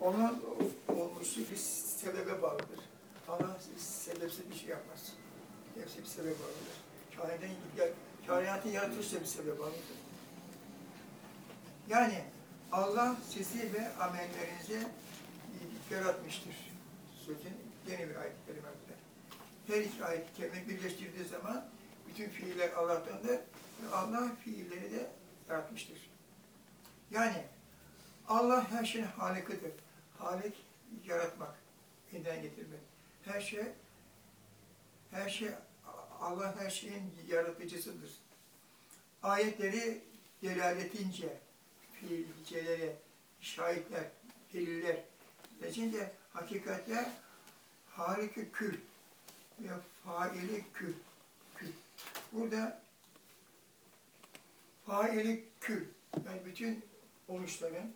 Onun olmuşu bir sebebe bağlıdır. Allah sebepsiz bir şey yapmaz. Hepsi bir sebebe bağlıdır. Kainatın, yaratılışı da bir sebebe bağlıdır. Yani Allah sizi ve amellerinizi yaratmıştır. Sözün yeni bir ayet kelimemizde. Her iki ayet kelime birleştirdiği zaman bütün fiiller Allah'tandır ve Allah fiilleri de yaratmıştır. Yani Allah her şeyin halikıdır. Halik yaratmak, yeniden getirmek. Her şey her şey Allah her şeyin yaratıcısıdır. Ayetleri delaletince, fiilcelere, şahitler, deliller, Neticede hakikatte harika kül ve faili kül. kül. Burada faili kül. Yani bütün oluşların,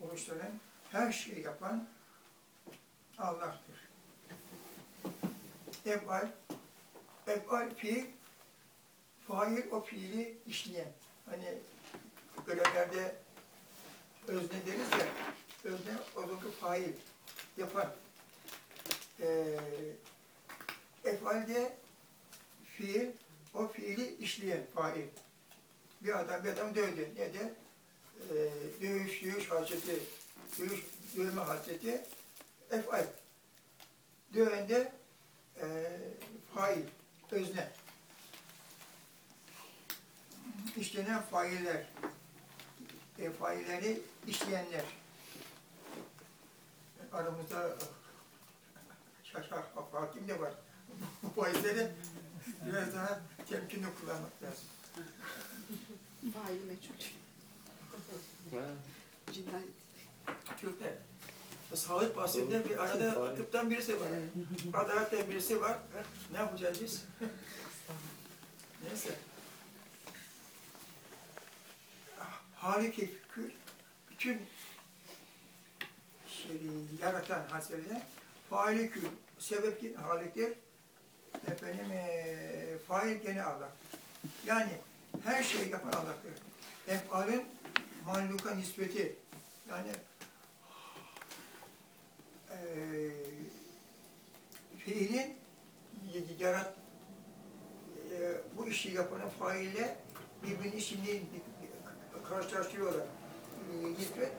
oluşların her şeyi yapan Allah'tır. Efal, efal fiil, fail o fiili işleyen. Hani görevlerde özne deriz ya, özne odunlu fail yapan. Ee, efalde fiil, o fiili işleyen fail. Bir adam bir adam dövdü. Ne de? Ee, dövüş, dövüş hasreti, dövüş, dövme hasreti, efal. Dövende e, fail, özne. İşlenen failler, e, failleri işleyenler. Aramızda şaşar hakim de var. Bu failleri biraz daha temkinli kullanmak lazım. Fail meçhul. Cinayet. Türkler. Sağlık bahsinde bir arada tıptan birisi var. Adaletten birisi var. Ne yapacağız biz? Neyse. Haliki fikir, bütün şeyi yaratan hasrede faili kül, sebep ki haliktir. Efendim, e, fail gene Allah'tır. Yani her şeyi yapan Allah'tır. Efalin mahluka nispeti. Yani e, fiilin yarat e, bu işi yapanın faille birbirinin işini karşılaştırıyorlar. E, nispet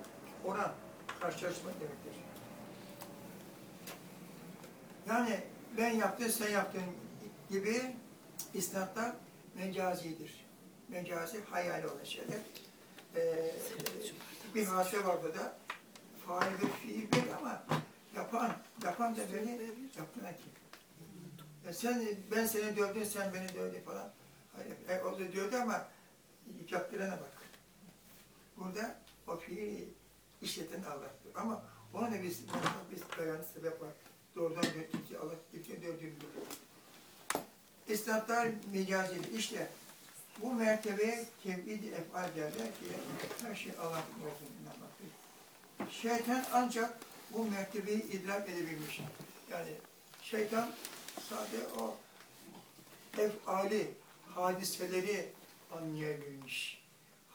ona karşılaştırma demektir. Yani ben yaptım, sen yaptın gibi isnatlar mecazidir. Mecazi hayali olan şeyler. Ee, bir hadise var burada. Fail ve fiil bir ama yapan, yapan da beni yaptıran kim? Ya sen, ben seni dövdün, sen beni dövdün falan. Hayır, e, o da dövdü ama yaptırana bak. Burada o fiili işleten Allah'tır. Ama ona da biz, biz dayanı sebep var. Doğrudan dövdüğü Allah kimse dövdüğünü biliyor. İsnatlar mecazidir. İşte bu mertebeye tevhid-i efal derler ki her şey Allah'ın olduğunu inanmaktır. Şeytan ancak bu mertebeyi idrak edebilmiş. Yani şeytan sadece o efali, hadiseleri anlayabilmiş.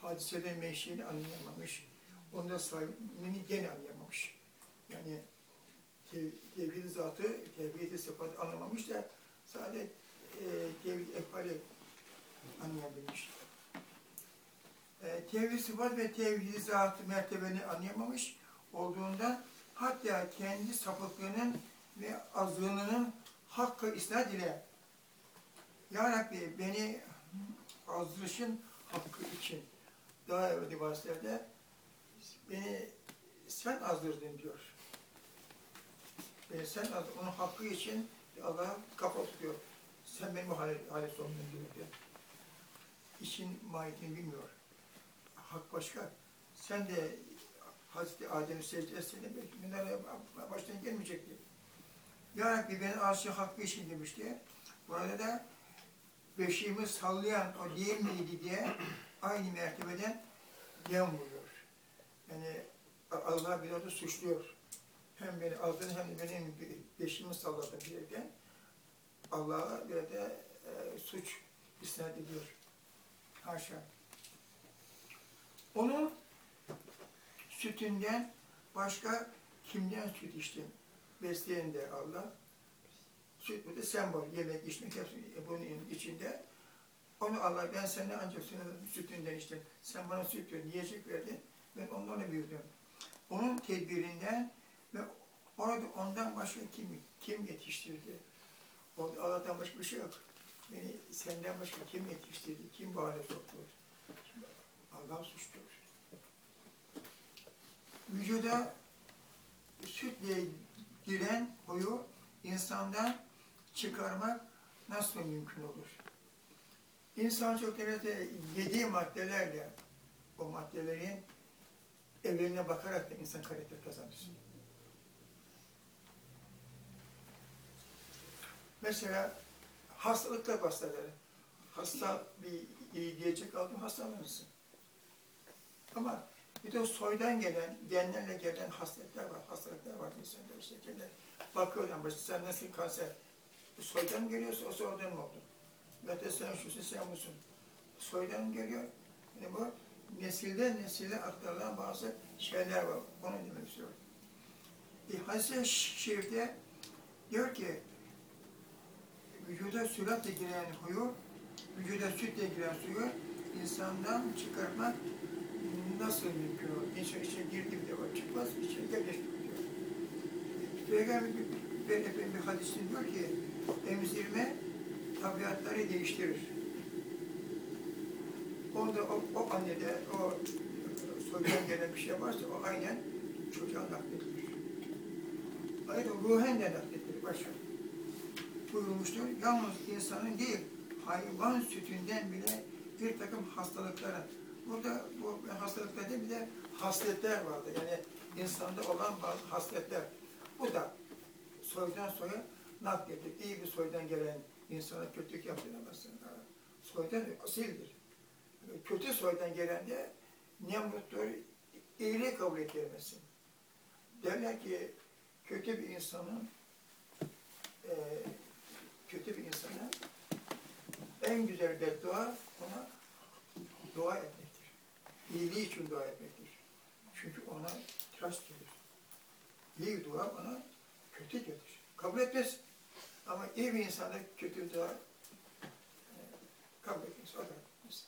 Hadiselerin meşini anlayamamış. Onda sahibini gene anlayamamış. Yani tevhid-i zatı, tevhid-i sıfatı anlamamış da sadece e, tevhid efali anlayabilmiş. E, tevhid sıfat ve tevhid zatı mertebeni anlayamamış olduğunda hatta kendi sapıklığının ve azlığının hakkı isnat ile Ya Rabbi beni azdırışın hakkı için daha evvel vasilerde beni sen azdırdın diyor. Beni sen azdırdın. Onun hakkı için Allah'a kafa tutuyor. Sen benim hale, soktun diyor. İşin mahiyetini bilmiyor. Hak başka. Sen de Hazreti Adem'i secde etsene belki bunlara baştan gelmeyecekti. Ya Rabbi beni asi hakkı için demişti. Burada da beşiğimi sallayan o değil miydi diye aynı mertebeden yem vuruyor. Yani Allah bir orada suçluyor. Hem beni azdın hem de benim beşiğimi salladın diye Allah'a bir de e, suç isnat ediyor. Haşa. Onu sütünden Başka kimden süt içtin? Besleyen de Allah. Süt bu da sembol. Yemek, içmek hepsi bunun içinde. Onu Allah ben senden ancak sütünden içtim. Sen bana süt verdin, yiyecek verdin. Ben onlarla büyüdüm. Onun tedbirinden ve orada ondan başka kim, kim yetiştirdi? Orada Allah'tan başka bir şey yok. Beni senden başka kim yetiştirdi? Kim bu hale soktu? Allah suçtur. Vücuda sütle giren huyu insandan çıkarmak nasıl mümkün olur? İnsan çok devlete yediği maddelerle o maddelerin evlerine bakarak da insan karakter kazanır. Mesela hastalıkla hastaları. Hasta bir yiyecek aldım hastalanırsın. Ama bir de soydan gelen, genlerle gelen hastalıklar var, hastalıklar var insanda işte. Genel. Bakıyorlar, başta sen nasıl kanser? Bu soydan geliyorsa o soydan mı oldu? Ya da sen şusun, sen busun. Soydan geliyor? Yani bu nesilden nesile aktarılan bazı şeyler var. Onu demek istiyorum. E, Hadis-i Şerif'te diyor ki vücuda süratle giren huyu, vücuda sütle giren suyu insandan çıkarmak nasıl mümkün olur? İnsan içine girdi bir defa çıkmaz, içine yerleşti diyor. Peygamber bir, bir hadisinde diyor ki, emzirme tabiatları değiştirir. Orada o, o annede, o soydan gelen bir şey varsa o aynen çocuğa nakledilir. Aynen ruhen de nakledilir başka. Buyurmuştur. Yalnız insanın değil, hayvan sütünden bile bir takım hastalıklara, burada bu hastalıklarda bir de hasletler vardı. Yani insanda olan bazı hasletler. Bu da soydan soya nakledilir. İyi bir soydan gelen insana kötülük yaptıramazsın. Soydan asildir. Kötü soydan gelen de Nemrut'tur, iyiliği kabul ettiremezsin. Derler ki kötü bir insanın e, kötü bir insana en güzel beddua ona dua etmektir. İyiliği için dua etmektir. Çünkü ona tıraş gelir. İyi dua ona kötü gelir. Kabul etmez. Ama iyi bir insana kötü dua e, kabul etmez. O da etmez.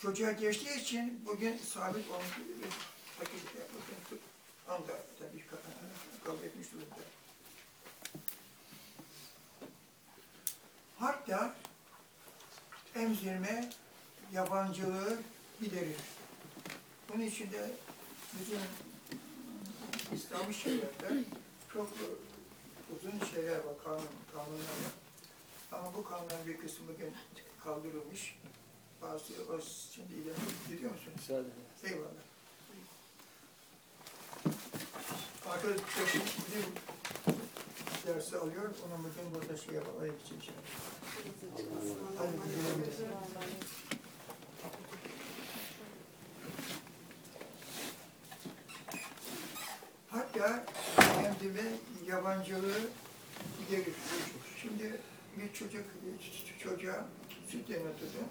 Çocuğa geçtiği için bugün sabit olmuş bir fakir bugün anda tabii ka- kabul etmiş durumda. Hatta emzirme yabancılığı giderir. Bunun için de bizim İslami şeriatta çok uzun şeyler var, kanun, kanunlar var. Ama bu kanunların bir kısmı kaldırılmış. Bazı o şimdi ileri gidiyor musun? Müsaade. Eyvallah. Arkadaşım bizim dersi alıyor, onun bugün burada şey yapalım şey. Hadi güle Hatta kendime yabancılığı giderir. Şimdi bir çocuk çocuğa süt emetiyor.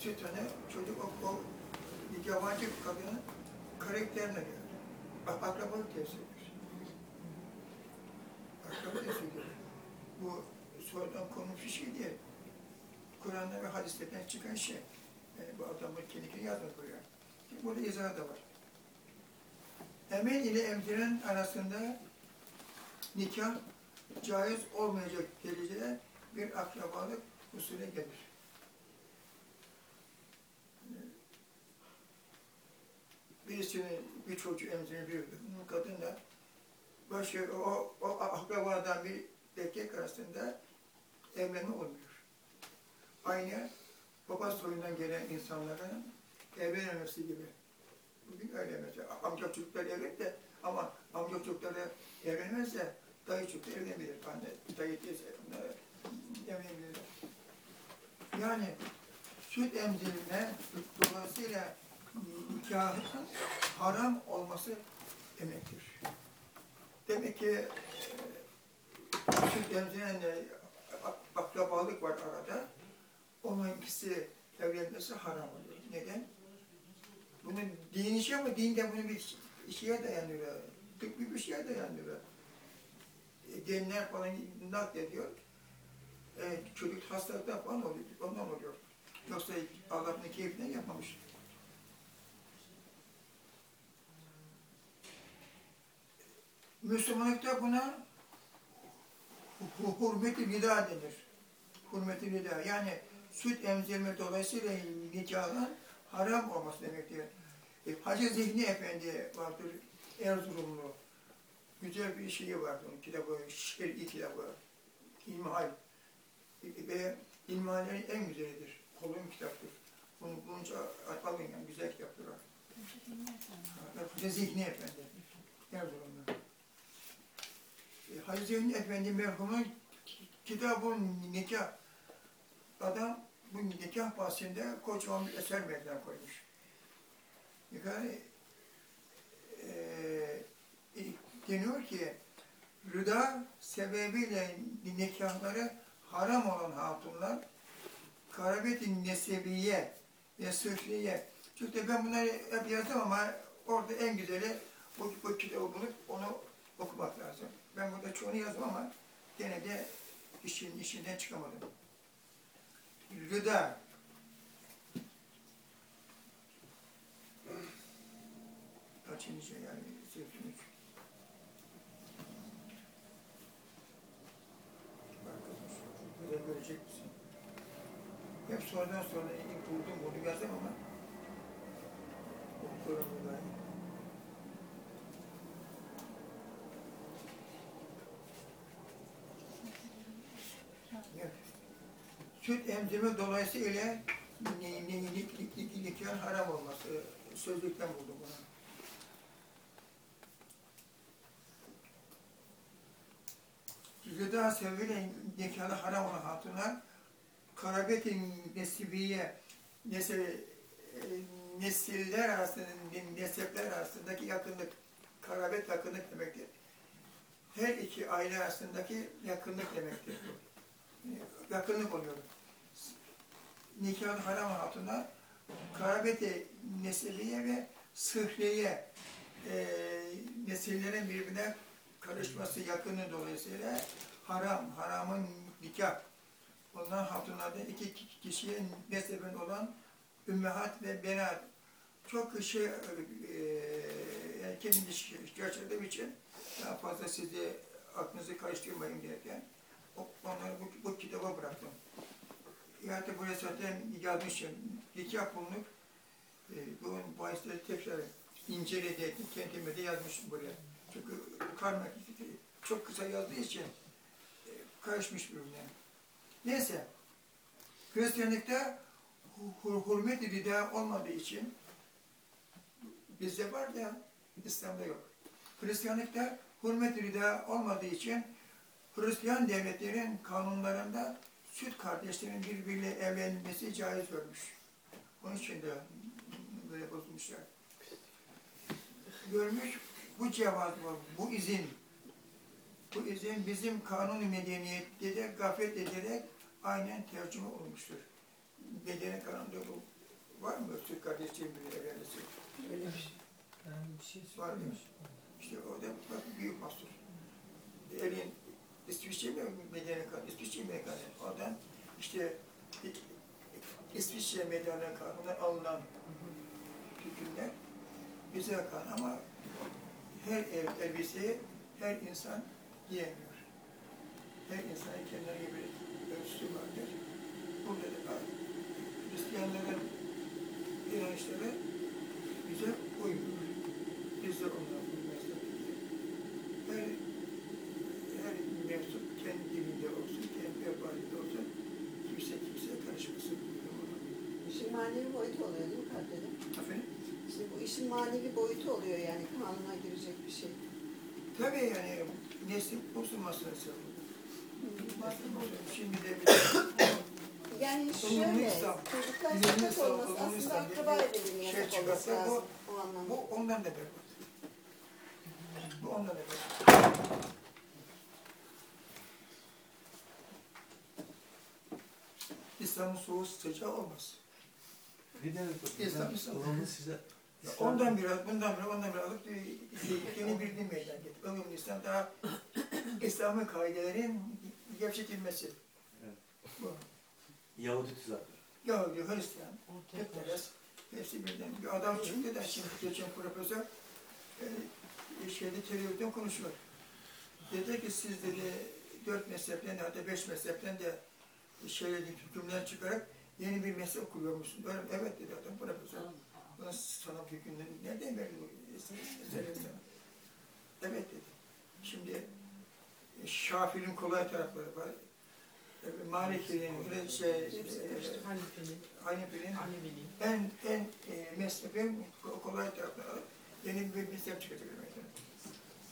Süt hani çocuk o, o yabancı kadının karakterine göre. Bak akrabalık tesir ediyor. Akrabalık tesir ediyor. Bu sonradan konmuş bir şey değil. Kur'an'da ve hadislerden çıkan şey. Yani bu adamın kendini yazmadı buraya. Şimdi burada izahı da var. Emel ile emziren arasında nikah caiz olmayacak derecede bir akrabalık usulü gelir. Birisinin bir çocuğu emziren bir kadın da başı o, o akrabadan bir erkek arasında evlenme olmuyor. Aynı baba soyundan gelen insanların evlenmemesi gibi. Bugün öyle mesela. Amca çocuklar evlenir de ama amca çocukları evlenmezse dayı çocuklar evlenebilir. Anne, dayı teyze onlar evlenebilirler. Yani süt emzirme dolayısıyla nikahın haram olması demektir. Demek ki e, süt emzirenle akrabalık var arada. Onun ikisi evlenmesi haram oluyor. Neden? Bunun din işi ama din de bunu bir şeye dayanıyor. Tıbbi bir şeye dayanıyor. E, genler falan naklediyor. E, çocuk hastalıktan falan oluyor, ondan oluyor. Yoksa Allah'ın keyfinden yapmamış. Müslümanlıkta buna hurmet-i nida denir. Hurmet-i nida. Yani süt emzirme dolayısıyla nikahın haram olması demektir. E, Hacı Zihni Efendi vardır, Erzurumlu. Güzel bir şeyi vardı onun kitabı, şer'i kitabı, İlmihal. E, Ve İlmihallerin en güzelidir. Kolun kitaptır. Bunu bulunca alın yani, güzel kitaptır Hacı Zihni Efendi, Erzurumlu. E, Hacı Zihni Efendi merhumun kitabın nikah adam bu nikah bahsinde kocaman bir eser meydana koymuş. Yani eee deniyor ki rıda sebebiyle nikahları haram olan hatunlar karabet-i nesebiye ve sıhriye. Çünkü ben bunları hep yazdım ama orada en güzeli bu, bu kitabı bulup onu okumak lazım. Ben burada çoğunu yazdım ama gene de işin işinden çıkamadım. Rıda. Kaçıncı yani? Kızım, Burada görecek misin? Hep sonradan sonra buldum bunu yazdım ama okuyorum burada. Evet. Süt emzirme dolayısıyla ni- ni- ni- ni- ni- nikahın haram olması. Sözlükten buldum bunu. Gıda sebebiyle nikahı haram olan hatunlar karabetin nesibiye nesil, e, nesiller arasında, nesepler arasındaki yakınlık, karabet yakınlık demektir. Her iki aile arasındaki yakınlık demektir. Yakınlık oluyor. Nikahın haram hatuna karabeti nesiliye ve sıhriye e, nesillerin birbirine karışması yakını dolayısıyla haram, haramın nikah. Ondan hatunlarda iki kişiye neseben olan ümmehat ve benat. Çok şey, e, yani kendimi geçirdiğim için daha fazla sizi aklınızı karıştırmayın derken onları bu, bu kitaba bıraktım. Yani buraya zaten yazmışım. Nikah bulunup e, bunun bahisleri tekrar inceledi, kendime de yazmışım buraya. Çünkü karmak çok kısa yazdığı için e, karışmış birbirine. Neyse, Hristiyanlıkta hürmet-i rida olmadığı için bizde var da İslam'da yok. Hristiyanlıkta hürmet-i olmadığı için Hristiyan devletlerin kanunlarında süt kardeşlerin birbiriyle evlenmesi caiz görmüş. Onun için de böyle bozmuşlar. Görmüş, bu cevaz bu, bu izin. Bu izin bizim kanun medeniyette de gaflet ederek aynen tercüme olmuştur. Medeni kanunda bu var mı? Süt kardeşlerin birbiriyle evlenmesi. Öyle bir şey. Yani bir şey Var söylemiş. İşte o da bak büyük mahsur. Elin İsviçre kanun? İsviçre kanun? Oradan işte İsviçre medeni kanunundan alınan hükümler güzel kanun ama her el, elbiseyi her insan giyemiyor. Her insanın kendine gibi ölçüsü vardır. Burada da Hristiyanların inanışları bize uymuyor. Biz de onlara Her, her mensup kendi dilinde olsun, kendi vebalinde olsun, kimse kimseye karışmasın. İşin manevi boyutu oluyor değil mi Kadri'de? Efendim? İşte bu işin manevi boyutu oluyor yani kanuna girecek bir şey. Tabii yani nesli bozulmasını seviyorum. Şimdi de bir Yani şöyle, çocuklar İslam, olması aslında akraba dediği edilimi şey yasak olması çıkarsa bu- lazım o anlamda. bu ondan da berbat. Bu ondan da berbat. İslam'ın soğuğu sıcağı olmaz. Bir de İslam, İslam. size Ondan biraz, bundan biraz, ondan biraz alıp e, yeni bir din meydana getirdi. Ömrümün İslam daha İslam'ın kaidelerin gevşetilmesi. Evet. Bu. Yahudi tuzakları. Yahudi, Hristiyan, Putperest, hepsi birden. Bir adam çıktı da şimdi geçen profesör e, şeyde televizyonda konuşuyor. Dedi ki siz dedi dört mezhepten hatta beş mezhepten de şeyleri hükümler çıkarak yeni bir mezhep kuruyormuşsun. Öyle, evet dedi adam profesör. Buna sana hükümleri nereden verdin bu meselelerini? Evet dedi. Şimdi e, Şafii'nin kolay tarafları var. E, Maliki'nin şey, Hanefi'nin en en e, mezhebin ko- kolay tarafları yeni bir mezhep çıkacak mesela.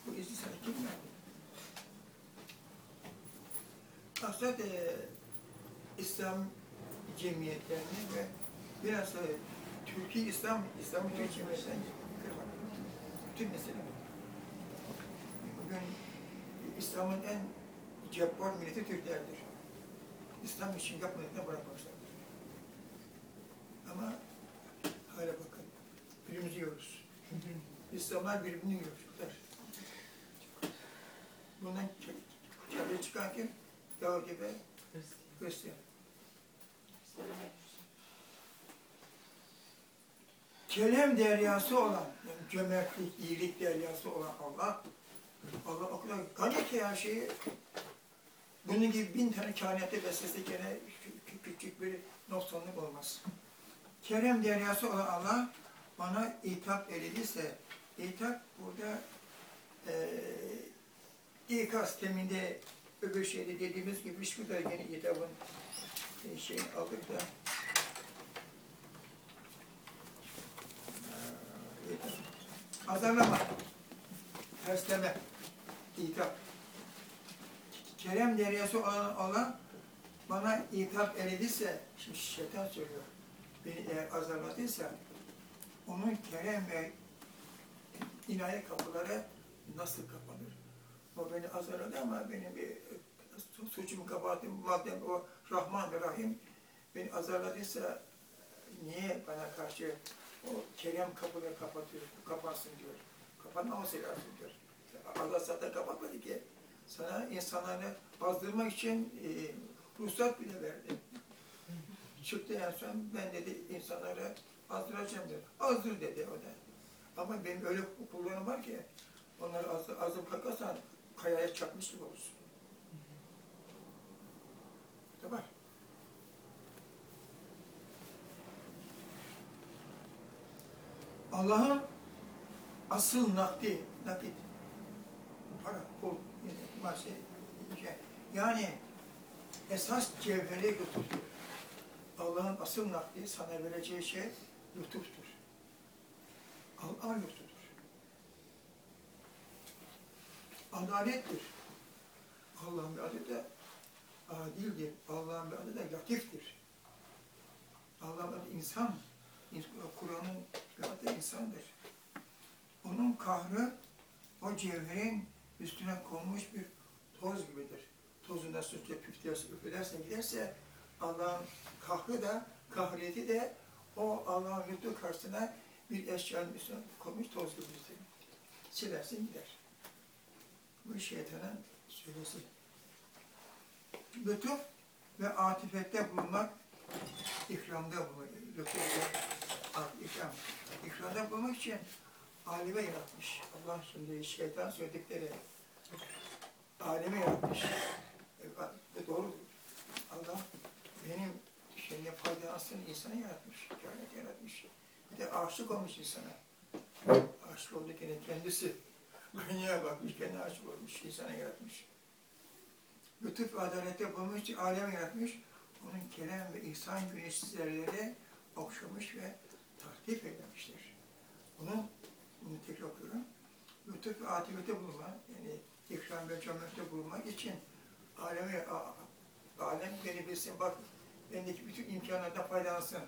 Bu izni sana kim verdi? Aslında e, İslam cemiyetlerini ve biraz da Türkiye İslam, İslam Türkiye cemiyetinden kırmak. Bütün mesele bu. Bugün İslam'ın en cebbar milleti Türklerdir. İslam için yapmadıklarını bırakmamışlardır. Ama hala bakın, birbirimizi yiyoruz. İslamlar birbirini yiyor çocuklar. Bundan çabuya çıkan kim? Yahudi ve Hristiyan. Kelem deryası olan, yani cömertlik, iyilik deryası olan Allah, Allah o kadar gani ki her şeyi, bunun gibi bin tane kainatı beslese gene kü- küçük bir noksanlık olmaz. Kerem deryası olan Allah bana itap edilirse, itap burada eee ikaz teminde öbür şeyde dediğimiz gibi şu da yine itabın e, şey aldık da Eee, itap. Azarlama, tersleme, itap. Kerem deryası olan Allah bana itap edilirse, şimdi şeytan söylüyor, beni eğer azarladıysa, onun kerem ve inayet kapıları nasıl kapanır? O beni azarladı ama benim bir su- suçum, kabahatim, maddem o Rahman ve Rahim beni azarladıysa niye bana karşı o kerem kapıları kapatıyor, kapansın diyor. Kapanmaması lazım diyor. Allah zaten kapatmadı ki. Sana insanları azdırmak için e, ruhsat bile verdi. Çıktı en son ben dedi insanları azdıracağım dedi. Azdır dedi o da. Ama benim öyle kullarım var ki onları az, azıp kalkarsan kayaya çarpmış gibi olursun. Bu da var. Allah'ın asıl nakdi, nakit, para, pul, madde, şey. yani esas cevheri lütuftur. Allah'ın asıl nakdi sana vereceği şey lütuftur. Allah lütfudur. Adalettir. Allah'ın bir adı da adildir. Allah'ın bir adı da latiftir. Allah'ın adı insan. Kur'an'ın adı insandır. Onun kahrı o cevherin üstüne konmuş bir toz gibidir. Tozundan sürtüp püflerse, üflerse giderse Allah'ın kahrı da, kahriyeti de o Allah'ın lütfu karşısına bir eşyanın üstüne konmuş toz gibidir. Silersin gider. Bu şeytanın söylesi. Lütuf ve atifette bulunmak, ikramda bulunmak, lütuf ikram. İkramda bulunmak için aleme yaratmış. Allah şimdi şeytan söyledikleri aleme yaratmış. E, doğru. Allah benim şeyine faydalansın insanı yaratmış, kainat yaratmış. Bir de aşık olmuş insana. Aşık oldu gene kendisi. Dünyaya bakmış, kendine aşık olmuş, insana yaratmış. Lütuf ve adalette bulmuş alem yaratmış. Onun kerem ve ihsan güneşli zerreleri okşamış ve tahrip eylemiştir. Bunun, bunu tekrar okuyorum. Lütuf ve atifete bulunma, yani ikram ve cömertte bulunmak için aleme, alem beni bilsin, bak bendeki bütün imkanlardan faydalansın.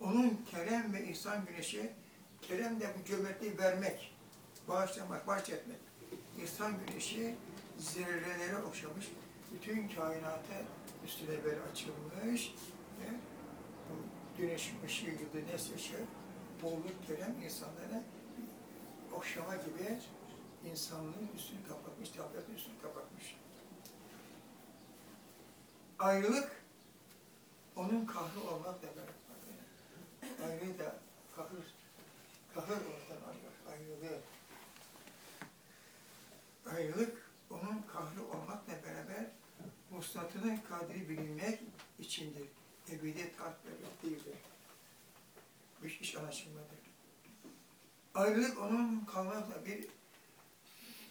Onun kerem ve ihsan güneşi, kerem de bu cömertliği vermek, bağışlamak, bahşetmek. İhsan güneşi zerreleri okşamış, bütün kainata üstüne böyle açılmış ve bu güneşin ışığı gibi neyse ışığı bolluk gören insanlara okşama gibi insanlığın üstünü kapatmış, tabiatın üstünü kapatmış. Ayrılık onun kahrı olmakla beraber. Ayrılığı da kahır, kahır oradan alıyor, ayrılığı. Ayrılık onun kahrı olmakla beraber vuslatının kadri bilinmek içindir. Ebedi tat böyle değildir. Bu iş, iş anlaşılmadı. Ayrılık onun kalmakla bir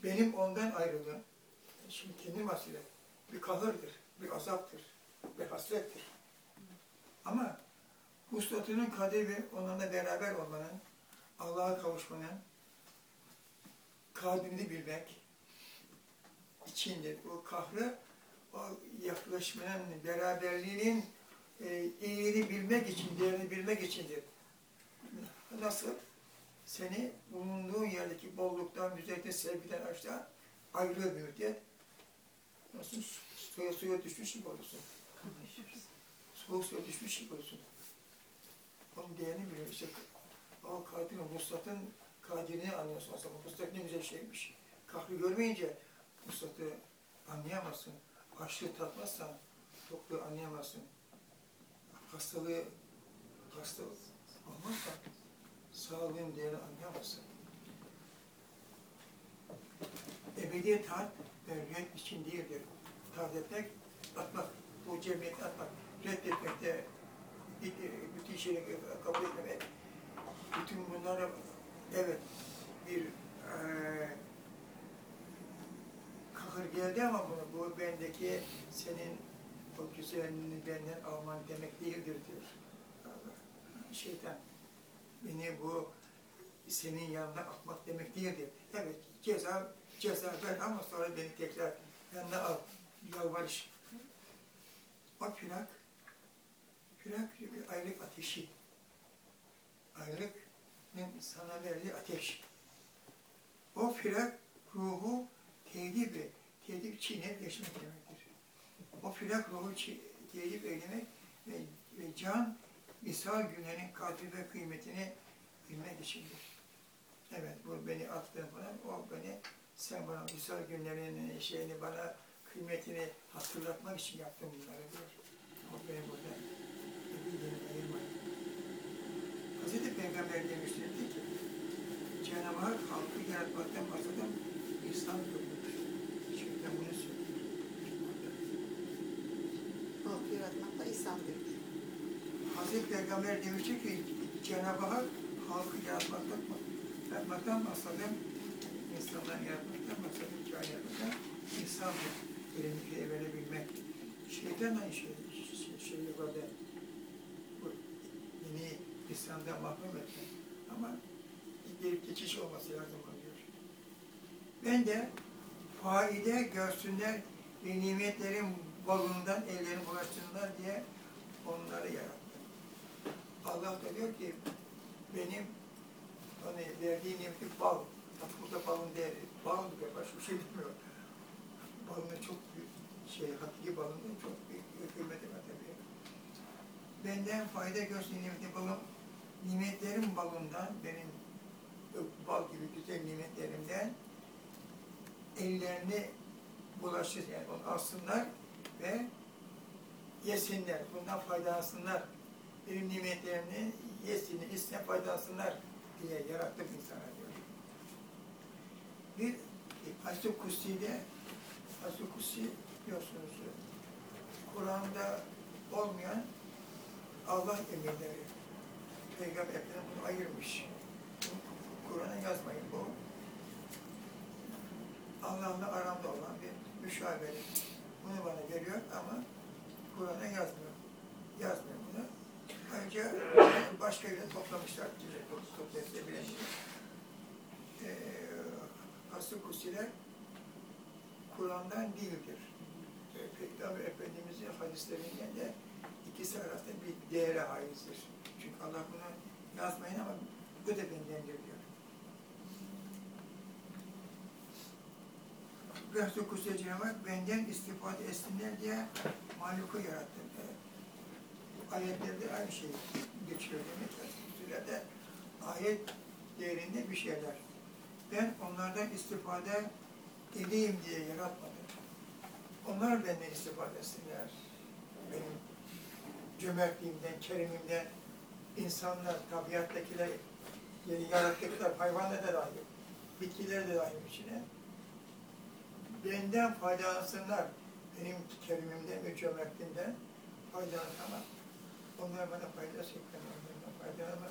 benim ondan ayrılığım. Şimdi kendim bahsediyorum. Bir kahırdır, bir azaptır, bir hasrettir. Ama vuslatının kadri ve onunla beraber olmanın, Allah'a kavuşmanın kadrini bilmek içindir. O kahrı, o yaklaşmanın, beraberliğinin e, bilmek için, değerini bilmek içindir. Nasıl? Seni bulunduğun yerdeki bolluktan, güzellikten, sevgiden ayrılıyor bir müddet. Nasıl? Suya, suya düşmüş gibi olursun. Soğuk suya düşmüş gibi olursun. Onun değerini biliyor. İşte o kadirin, vuslatın kadirini anlıyorsun aslında. Vuslat ne güzel şeymiş. Kahrı görmeyince vuslatı anlayamazsın. Açlığı tatmazsan tokluğu anlayamazsın. Hastalığı hasta olmazsa sağlığın değerini anlayamazsın. Ebedi tat ve red için değildir. Tat etmek, atmak, bu cemiyeti atmak, reddetmek de bütün şeyleri kabul etmemek, bütün bunları evet bir eee kahır geldi ama bunu, bu bendeki senin o güzelliğini benden alman demek değildir diyor. Şeytan beni bu senin yanına atmak demek değildir. Evet ceza ceza ver ama sonra beni tekrar yanına al. Yalvarış. O firak bir ayrılık ateşi. Ayrılıkın sana verdiği ateş. O firak ruhu tedip, tedip çiğneyip geçmek demektir. O firak ruhu tedip eylemek ve, ve can misal günlerin kadri ve kıymetini bilmek içindir. Evet, bu beni attığın falan, o beni, sen bana misal günlerin şeyini bana, kıymetini hatırlatmak için yaptım bunları diyor. O beni burada ebediyen ayırmayın. Hazreti Peygamber demişlerdi ki, Cenab-ı Hak halkı yaratmaktan bahseden insan görmüş. Şeytan bunu söylüyor. Halkı yaratmakla İslam görür. Hazreti Peygamber demişti ki Cenab-ı Hak halkı yaratmaktan, yaratmaktan bahseden insanlar yaratmaktan bahseden kain yaratmaktan insan elini verebilmek. Şeytan aynı şey, şey, şey yukarıda bu yeni İslam'dan mahrum etmek. Ama gelip geçiş olması lazım oluyor. Ben de faide görsünler ve nimetlerin balından ellerini bulaşsınlar diye onları yarattım. Allah da diyor ki benim hani verdiği nimeti bal. Burada balın değeri. Bal diyor, başka bir şey bilmiyor. Balının çok büyük şey, hakiki balının çok büyük kıymeti var. Benden fayda görsün nimeti balım, nimetlerin balından, benim bal gibi güzel nimetlerimden ellerini bulaşır yani onu alsınlar ve yesinler, bundan faydalansınlar. Benim nimetlerini yesinler, içsinler, faydalansınlar diye yarattım insana diyor. Bir Hazreti Kutsi'de, Hazreti Kutsi biliyorsunuz, Kur'an'da olmayan Allah emirleri. Peygamber Efendimiz bunu ayırmış. Kur'an'a yazmayın bu. Allah'la aramda olan bir müşavere. Bunu bana veriyor ama Kur'an'a yazmıyor. Yazmıyor bunu. Ayrıca başka yere toplamışlar. Toplayabilen ee, Asıl kutsiler Kur'an'dan değildir. Ee, Peygamber Efendimiz'in hadislerinden de ikisi arasında bir değere haizdir. Çünkü Allah bunu yazmayın ama bu da bendendir diyor. Resul Kutsu'ya Cenab-ı Hak benden istifade etsinler diye mahluku yarattım. Evet. Ayetlerde aynı şey geçiyor demek ki. Sürede Ayet değerinde bir şeyler. Ben onlardan istifade edeyim diye yaratmadım. Onlar benden istifade etsinler. Benim cömertliğimden, kerimimden, insanlar, tabiattakiler, yeni yarattıklar, hayvanlar da dahil, bitkiler de dahil içine. Benden faydalansınlar, benim kerimimden ve cömertliğimden faydalansın ama onlar bana faydası yok, ben faydalanamam.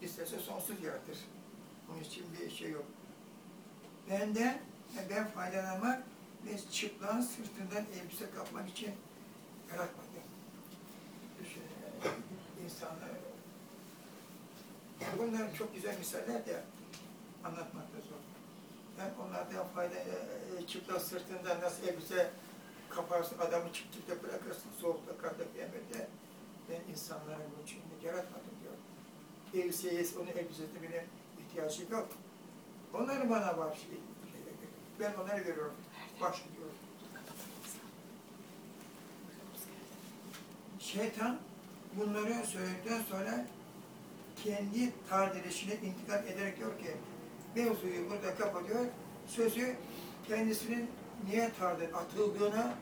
Ee, İsterse sonsuz yaratır. Bunun için bir şey yok. Benden, ben faydalanmak ve çıplağın sırtından elbise kapmak için yaratmadım. Düşünün insanlar. Bunlar çok güzel misaller de anlatmak da zor. Ben onlardan fayda, e, çıplak sırtından nasıl elbise kaparsın, adamı çıktıkta bırakırsın, soğukta, karda, kıyamette. Ben insanlara bunun için yaratmadım diyor. Elbiseye, onun elbisesine bile ihtiyacı yok. Onların bana var şey, ben onları görüyorum, başlıyorum. Şeytan bunları söyledikten sonra kendi tardirişine intikal ederek diyor ki mevzuyu burada kapatıyor, sözü kendisinin niye tardır atıldığına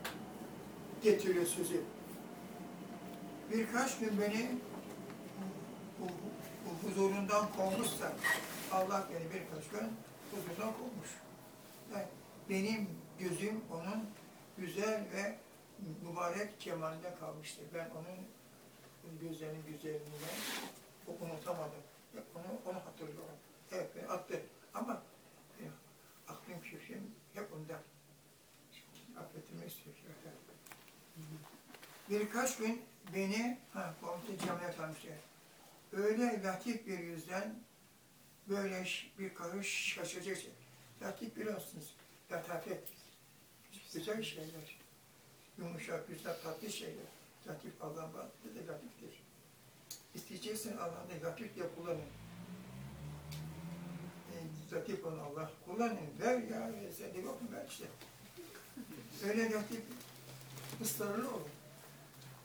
getiriyor sözü. Birkaç gün beni huzurundan kovmuşsa Allah beni birkaç gün huzurundan kovmuş. Yani benim gözüm onun güzel ve mübarek cemalinde kalmıştır. Ben onun gözlerinin güzelliğine unutamadım. Onu, onu hatırlıyorum. Evet beni attı. Ama e, aklım fikrim hep ondan. Affettirmek istiyor. Birkaç gün beni, ha komuta camiye kalmıştı. Öyle latif bir yüzden böyle bir karış şaşıracak şey. Latif biliyorsunuz, latafet. Güzel şeyler. Yumuşak, güzel, tatlı şeyler. Latif Allah'ın de latiftir. İsteyeceksen Allah'ın latif diye kullanın. Onu Allah kullanın. Ver ya, sen de yok mu ver işte. Öyle ısrarlı olun.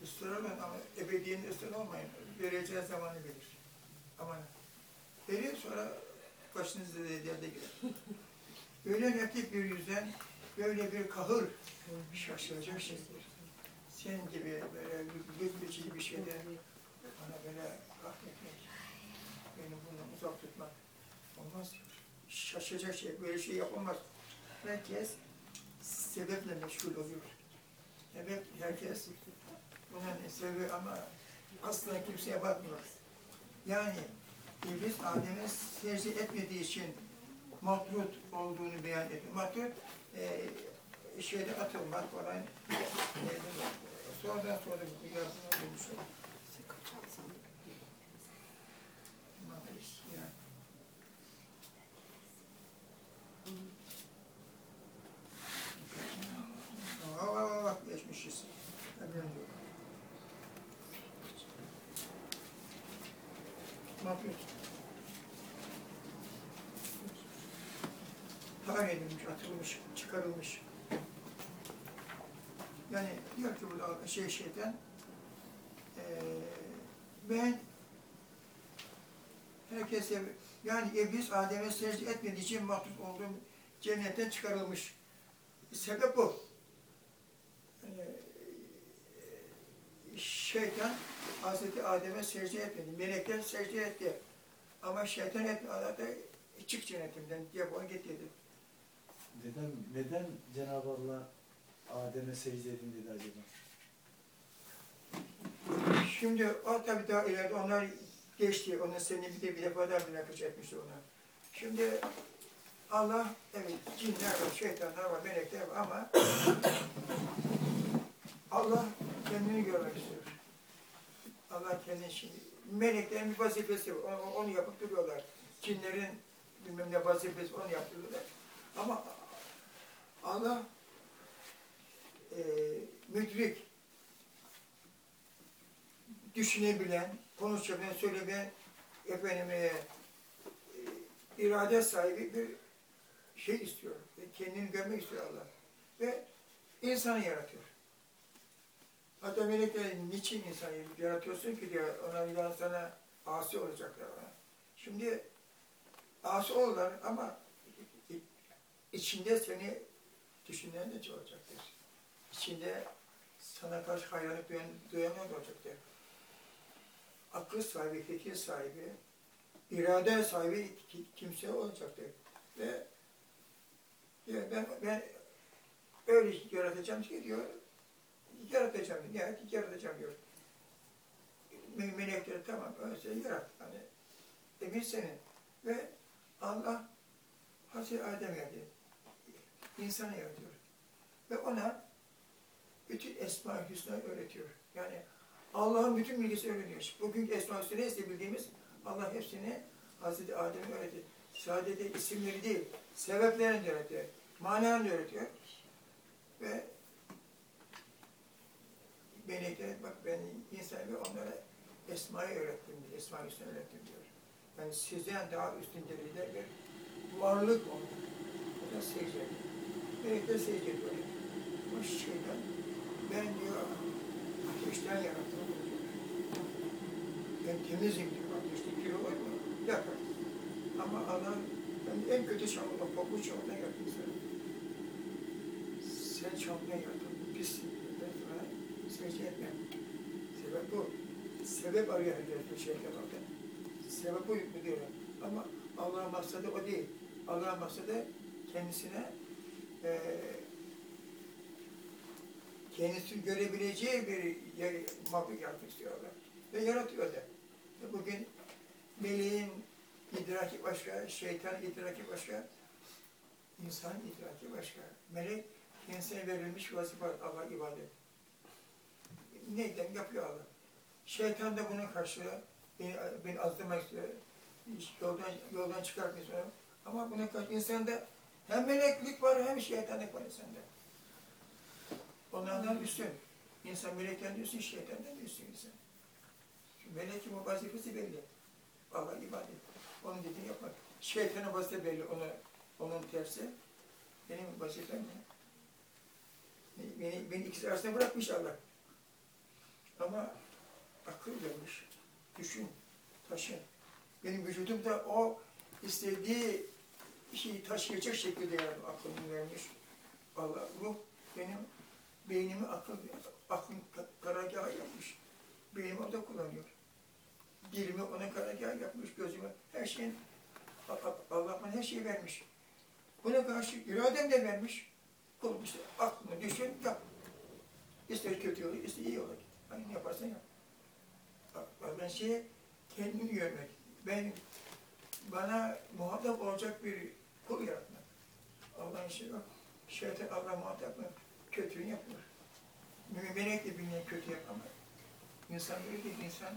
Israrlı olun ama ebediyen ısrarlı olmayın. Vereceği zamanı gelir. Aman. Verir sonra başınızda derde girer. Öyle latif bir yüzden böyle bir kahır şaşıracak şeydir. Senin gibi böyle lütfücü bir şeyde bana böyle kahretmek, beni bundan uzak tutmak olmaz. Şaşacak şey, böyle şey yapılmaz. Herkes sebeple meşgul oluyor. Evet, herkes bunun sebebi ama aslında kimseye bakmıyor. Yani İblis Adem'e secde etmediği için matrut olduğunu beyan etti. Matrut e, şeyde atılmak falan. E, sonradan sonra bu yazını bulmuş oldu. Maalesef yani. Aa, bak geçmişiz. Hemen diyor. Ne yapıyorsun? Tahir edilmiş, atılmış, çıkarılmış. Yani diyor ki burada şey şeyden, eee ben herkese, yani iblis Adem'e secde etmediği için mahsus olduğum cennetten çıkarılmış. Sebep bu. Yani, şeytan Hazreti Adem'e secde etmedi. Melekler secde etti. Ama şeytan etmedi. Çık cennetimden diye bunu getirdi. Neden, neden Cenab-ı Allah Adem'e secde edin dedi acaba? Şimdi o tabii daha ileride onlar geçti. Onun seni bir de bir defa daha münakaşa etmişti ona. Şimdi Allah, evet cinler var, şeytanlar var, melekler var ama Allah kendini görmek istiyor. Allah kendini şimdi, meleklerin bir vazifesi var, onu, onu yapıp duruyorlar. Cinlerin bilmem ne vazifesi onu yaptırıyorlar. Ama Allah e, müdrik, düşünebilen, konuşabilen, söyleyebilen, efendim, e, e, irade sahibi bir şey istiyor. Ve kendini görmek istiyor Allah. Ve insanı yaratıyor. Hatta melekler niçin insanı yaratıyorsun ki diyor, ona ilan sana asi olacaklar ona. Şimdi asi olurlar ama içinde seni düşünen de olacaktır. İçinde sana karşı hayranlık duyan, duyanlar olacaktır. Akıl sahibi, fikir sahibi, irade sahibi ki- kimse olacaktır. Ve diyor, ben, ben öyle yaratacağım ki diyor, yaratacağım, nihayet yaratacağım diyor. Me- Melekleri tamam öyle yarat. Hani emir senin. Ve Allah Hazreti Adem geldi. İnsanı yaratıyor. Ve ona bütün Hüsna öğretiyor. Yani Allah'ın bütün bilgisi öğreniyor. Bugünkü Hüsna neyse bildiğimiz Allah hepsini Hazreti Adem'e öğretti. Sadece isimleri değil, sebeplerini öğretiyor. Manalarını öğretiyor. Ve melekler bak ben insan ve onlara Esma'yı öğrettim diyor. Hüsna öğrettim diyor. Yani sizden daha üstün derecede bir varlık oldu. O da secde. Melekler secde ediyor. O şeyden ben diyor ateşten yarattım. Ben temizim diyor. Ateşte kiri olur mu? Yakar. Ama Allah ben en kötü çamurda, koklu çamurda yarattım seni. Sen çamurda yarattın. Pissin. Ben sana secde etmem. Sebep bu. Sebep arıyor herkes bir şeyden orada. Sebep bu diyor. Ama Allah'ın maksadı o değil. Allah'ın maksadı kendisine eee kendisi görebileceği bir yer, mahluk yaratmak istiyorlar. Ve yaratıyor da. Bugün meleğin idraki başka, şeytan idraki başka, insan idraki başka. Melek kendisine verilmiş vazife Allah ibadet. Neyden yapıyor Allah? Şeytan da bunun karşılığı beni, beni azdırmak istiyor. Yoldan, yoldan çıkartmak istiyor. Ama buna karşı insanda hem meleklik var hem şeytanlık var insanda. Onlardan üstün. İnsan melekten üstün, şeytandan üstün insan. O vazifesi belli. Allah ibadet. Onun dediğini yapmak. Şeytanın vazifesi belli. Onu, onun tersi. Benim vazifem ne? Beni, beni, beni ikisi arasında bırakmış Allah. Ama akıl vermiş. Düşün, taşın. Benim vücudumda o istediği şeyi taşıyacak şekilde yani aklını vermiş. Allah ruh benim beynimi akıl, aklın karargahı yapmış. Beynimi o da kullanıyor. Dilimi ona karargah yapmış, gözümü, her şeyin Allah bana her şeyi vermiş. Buna karşı iradem de vermiş. Kulum işte aklını düşün, yap. İster kötü olur, ister iyi olur. Hani ne yaparsan yap. Bak, Ben şeye kendimi görmek. Ben bana muhatap olacak bir kul yaratmak. Allah'ın işi yok. Şeytan Allah muhatap mı? Kötülüğünü yapıyor. Melek de bilmeyen kötü yapamaz. İnsan böyle değil, insan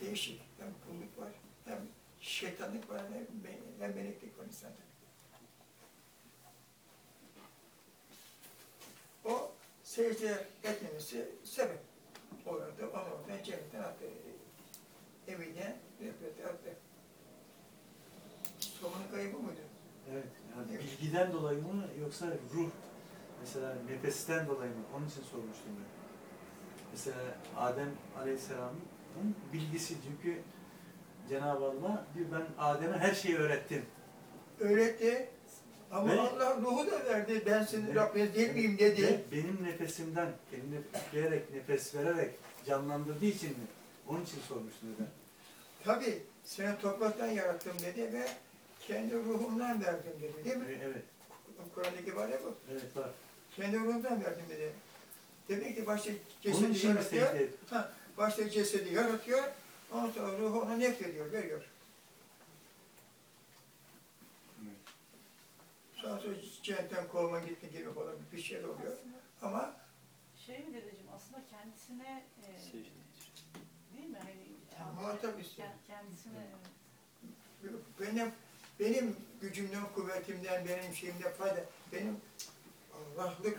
değişik. Hem kulluk var, hem şeytanlık var, hem, me- hem meleklik var insanda. O secde etmemesi sebep. Orada, onu oradan cennetten attı. Evinden, rehbete attı. Sonun kaybı muydu? Evet. Yani Evet. bilgiden dolayı mı yoksa ruh mesela nefesten dolayı mı? Onun için sormuştum ben. Mesela Adem Aleyhisselam'ın bilgisi çünkü Cenab-ı Allah diyor ben Adem'e her şeyi öğrettim. Öğretti. Ama Ve- Allah ruhu da verdi. Ben senin Rabbiniz değil miyim dedi. Ve benim nefesimden kendini üfleyerek, nefes vererek canlandırdığı için mi? Onun için sormuştum ben. Tabii seni topraktan yarattım dedi ve kendi ruhumdan verdim dedi. Değil mi? Evet, Kur'an'daki ibare bu. evet var. Kendi ruhumdan verdim dedi. Demek ki başta secde et- Ha, başta cesedi yaratıyor. Ondan sonra ruhu ona nefrediyor, veriyor. Sonra sonra cennetten kovma gitme gibi falan bir şey oluyor. Ama Şey mi dedeciğim aslında kendisine e, değil mi? Hani, muhatap istiyor. Kend- Kendisine evet. benim benim gücümden, kuvvetimden, benim şeyimden fayda, benim Allah'lık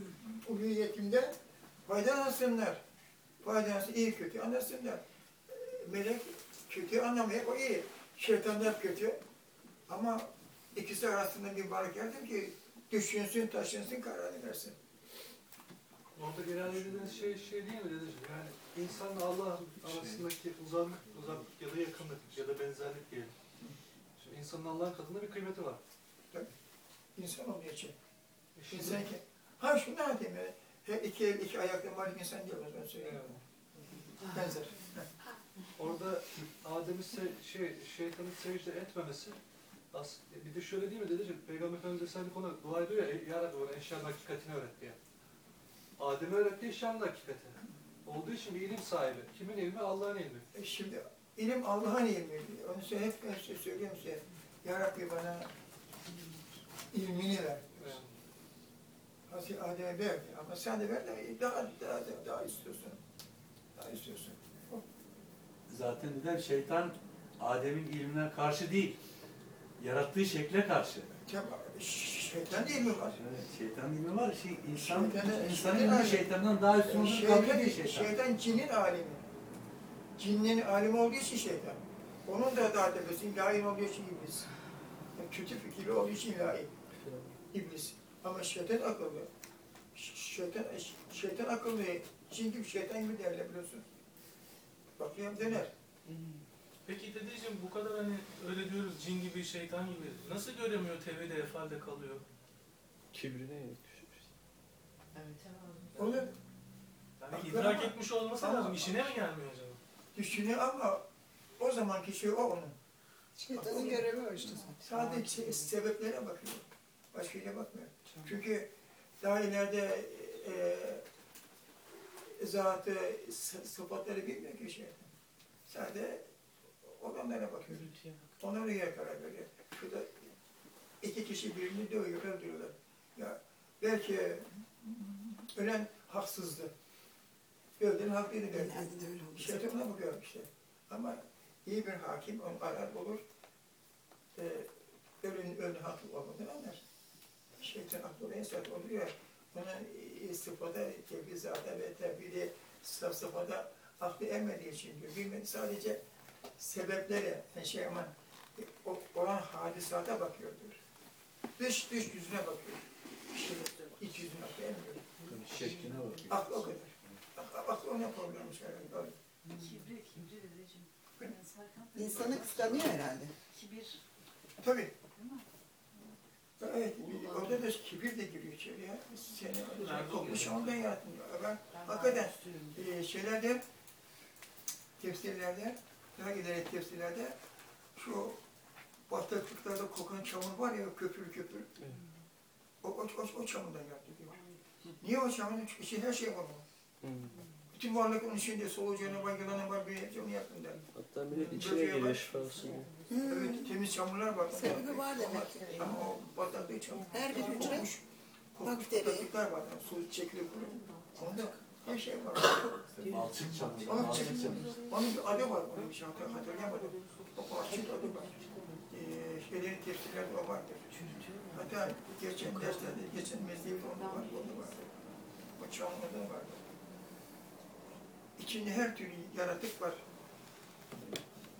uluhiyetimden faydalansınlar. Faydalansın, iyi kötü anlasınlar. Melek kötü anlamıyor, o iyi. Şeytanlar kötü. Ama ikisi arasında bir balık yardım ki düşünsün, taşınsın, kararını versin. Orada genelde dediğiniz şey şey değil mi dedeciğim? Yani insanla Allah arasındaki uzaklık, uzak ya da yakınlık ya da benzerlik diyelim. Şimdi insanın Allah'ın katında bir kıymeti var. İnsan olduğu için. E şimdi- İnsan ki, ha şunu ne diyeyim hep iki el, iki ayaklı var insan diyoruz ben. Yani Benzer. orada Adem'i şey, şeytanın secde etmemesi as bir de şöyle değil mi dedeciğim? Peygamber Efendimiz Aleyhisselam ona dua ediyor ya, Ya Rabbi bana eşyanın hakikatini öğret diye. Adem'e öğretti eşyanın hakikati. Olduğu için bir ilim sahibi. Kimin ilmi? Allah'ın ilmi. E Şimdi ilim Allah'ın ilmi. Onu hep ben size söylüyorum size. Ya Rabbi bana ilmini ver. Hazreti Adem'e verdi ama sen de ver de daha, daha, daha, istiyorsun. Daha istiyorsun. Zaten neden şeytan Adem'in ilmine karşı değil, yarattığı şekle karşı. Şeytan değil mi var? Evet, şeytan ilmi var. Şey, insan, Şeytanın- insanın şeytan- ilmi şeytandan daha üstün olduğunu kabul Şeytan, ediyor şeytan. şeytan cinin alimi. Cinnin alimi olduğu için şeytan. Onun da daha tepesi lain olduğu için iblis. Yani kötü fikirli olduğu için lain. İblis. Ama şeytan akıllı. Şeytan, şeytan akıllı. Cin gibi şeytan gibi derler biliyorsun. Bakıyorum döner. Peki dedeciğim bu kadar hani öyle diyoruz cin gibi, şeytan gibi. Nasıl göremiyor tevhid efalde kalıyor? Kibrine yenik düşmüş. Onu Yani idrak etmiş olması ama- lazım. İşine mi gelmiyor acaba? düşünüyor ama o zamanki şey o onun. Şeytanın görevi o işte zaten. Sadece şey, sebeplere bakıyor. Başka yere bakmıyor. Çünkü daha ileride e, zatı, s- sıfatları bilmiyor ki şey. Sadece olanlara bakıyor. Ona göre karar veriyor. Şurada iki kişi birini dövüyor, öldürüyorlar. Ya belki ölen haksızdı. Öldüren haklıydı belki. Şeytan ona bakıyor işte. Ama iyi bir hakim onu arar bulur. Ee, ölün ölün haklı olmadığını anlar. Şeytan aklı insan oluyor. Onun istifada, tebrizada ve tebdili sıfada aklı ermediği için diyor. Bilmedi sadece sebeplere, yani şey aman o, olan hadisata bakıyordur. Dış dış yüzüne bakıyor. Şey, iç yüzüne aklı ermiyor. Şekline bakıyor. Aklı o kadar. Aklı, aklı ona herhalde. Kibri, kibri dedeciğim. İnsanı kıskanıyor herhalde. Kibir, Tabii. Evet, orada da kibir de giriyor içeriye. Seni kopmuş ondan yarattın. Ben hakikaten e, şeylerde, tefsirlerde, daha ileri tefsirlerde şu bataklıklarda kokan çamur var ya köpür köpür. O, o, o, o çamurdan yaptı diyor. Niye o çamurdan? Çünkü içinde her şey var onun. Bütün varlık onun solucanı var, yılanı var, bir hepsi onu yaptın der. Hatta millet içine giriyor şifası. Evet, temiz çamurlar var. Sebebi var demek ki. Ama o bataklığı çamur. Her bir hücre bakteri. bataklıklar var. Yani su çekilip kuruyor. Onda her şey var. Balçık çamur. Onun, Balçık çamur. onun bir adı var. Onun bir şey hatır- hatırlayamadım. O parçık adı var. Ee, şeylerin tefsirlerde o vardır. Hatta geçen derslerde, geçen mezliyede onu var, onu var. O çamur adı var. İçinde her türlü yaratık var.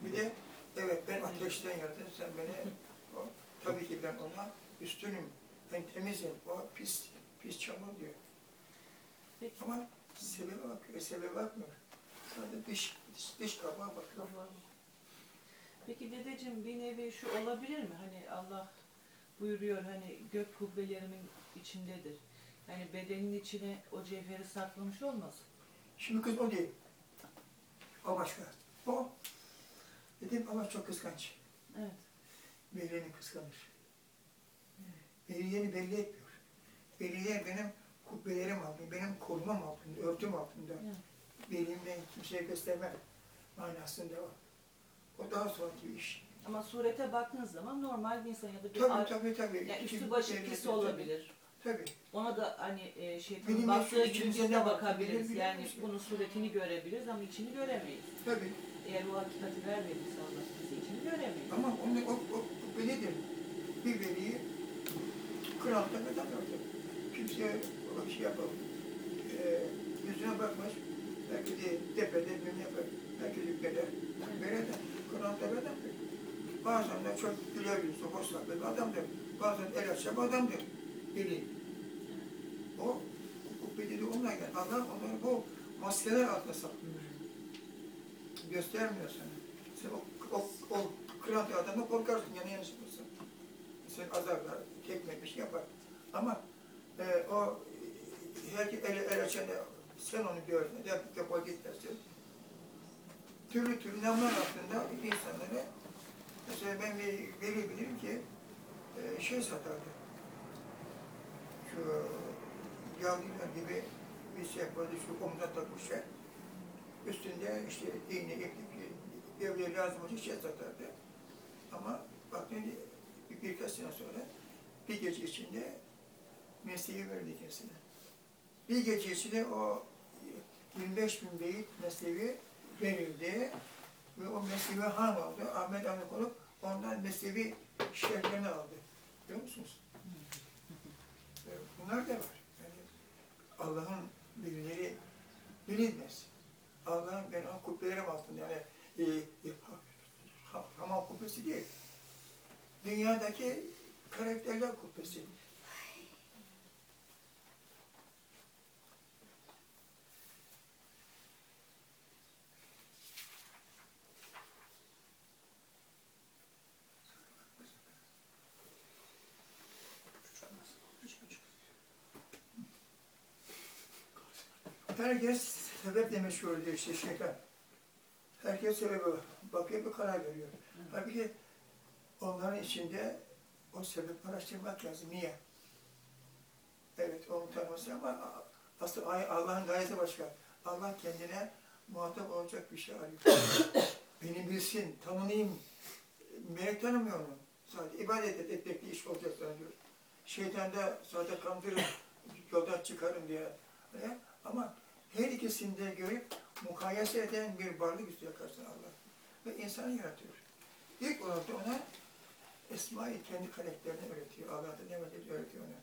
Bir de evet ben ateşten yarattım, sen beni o, tabii ki ben ona üstünüm, ben temizim, o pis, pis çamur diyor. Peki. Ama sebebe bakıyor, sebebe bakmıyor. Sadece dış, dış, dış kabuğa bakıyor. Peki dedeciğim bir nevi şu olabilir mi? Hani Allah buyuruyor hani gök kubbelerimin içindedir. Hani bedenin içine o cevheri saklamış olmasın? Şimdi kız o değil. O başka. O, dedim ama çok kıskanç. Evet. Velilerini kıskanır. Velilerini belli etmiyor. Veliler benim kubbelerim altında, benim korumam altında, örtüm altında. Evet. Velimi ben kimseye göstermem manasında o. O daha sonraki iş. Ama surete baktığınız zaman normal bir insan ya da bir Tabii tabii tabii. yani üstü başı pis olabilir. Tabii. Ona da hani e, şeytanın Benim baktığı gibi de var? bakabiliriz. Yani bilmiyorum. bunun suretini görebiliriz ama içini göremeyiz. Tabii. Eğer o hakikati vermediyse Allah bize içini göremeyiz. Ama onu, o, o, o velidir. Bir veliyi neden öldü? Kimse o şey yapalım. Ee, yüzüne bakmaz. Belki de tepede bir yapar. Belki de beder. Böyle de krallıkta bedendir. Bazen de çok güler yüzlü, hoş sohbet adamdır. Bazen el açacak adamdır. Veli. O, o veli de onun Bununla gel. Allah onları bu maskeler altında saklıyor. Göstermiyor sana. Sen o, o, o kıran adamı korkarsın yani yanlış yapıyorsun. Sen azarlar, tekme bir şey yapar. Ama e, o herkes el, el açanda sen onu gördün, de defol git dersin. Türlü türlü namlar altında insanları mesela ben veli bilirim ki e, şey satardı. Şu Yahudiler gibi bir şey yapardı, şu omuzuna takmış şey. Üstünde işte iğne, iplik, evliye lazım olacak şey satardı. Ama baktım bir, birkaç sene sonra bir gece içinde mesleği verdi kendisine. Bir gece içinde o 25 bin beyit mesleği verildi ve o mesleği han aldı. Ahmet Anık olup ondan mesleği şerhlerini aldı. Biliyor musunuz? Bunlar da var. Allah'ın bilgileri bilinmez. Allah'ın ben o kubbelerim altında yani e, e, ha- hamam kubbesi değil. Dünyadaki karakterler kubbesi. Herkes sebeple meşgul ediyor işte şeytan. Herkes sebebi bakıyor bir karar veriyor. Halbuki onların içinde o sebep araştırmak lazım. Niye? Evet onu tanıması ama aslında Allah'ın gayesi başka. Allah kendine muhatap olacak bir şey arıyor. Beni bilsin, tanınayım. Melek tanımıyor onu. Sadece ibadet et, etmek bir iş olacak zannediyor. Şeytan da sadece kandırın, yoldan çıkarın diye. Öyle. Ama her ikisini de görüp mukayese eden bir varlık üstüne karşısına Allah. Ve insanı yaratıyor. İlk olarak da ona Esma-i kendi karakterini öğretiyor. Allah da ne öğretiyor, öğretiyor ona.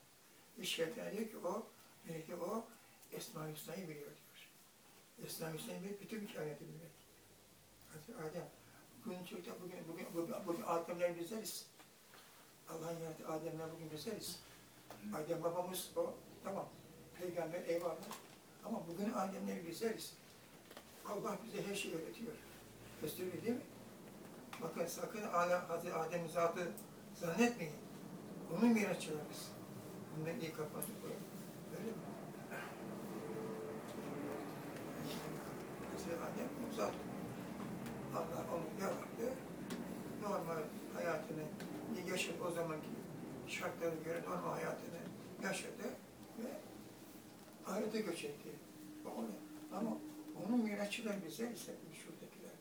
Bir şeytan diyor ki o, belki ki o Esma-i Hüsna'yı biliyor diyor. Esma-i Hüsna'yı bilip bütün bir kainatı bilmek. Hazreti Adem, bugün çocukta bugün, bugün, bugün, bugün Ademler bizleriz. Allah'ın yarattığı Ademler bugün bizleriz. Adem babamız o, tamam. Peygamber eyvallah. Ama bugün Ademler bizleriz. Allah bize her şeyi öğretiyor. Gösteriyor değil mi? Bakın sakın Adem, Hazreti Adem'in zatı zannetmeyin. Onun mirasçılarız. Bundan iyi kafanızı koyun. Öyle mi? Hazreti Adem o zat. Allah onu yarattı. Normal hayatını yaşadı o zamanki şartlara göre normal hayatını yaşadı ahirete göç etti. Onu, ama onun mirasçıları bize ise şuradakiler.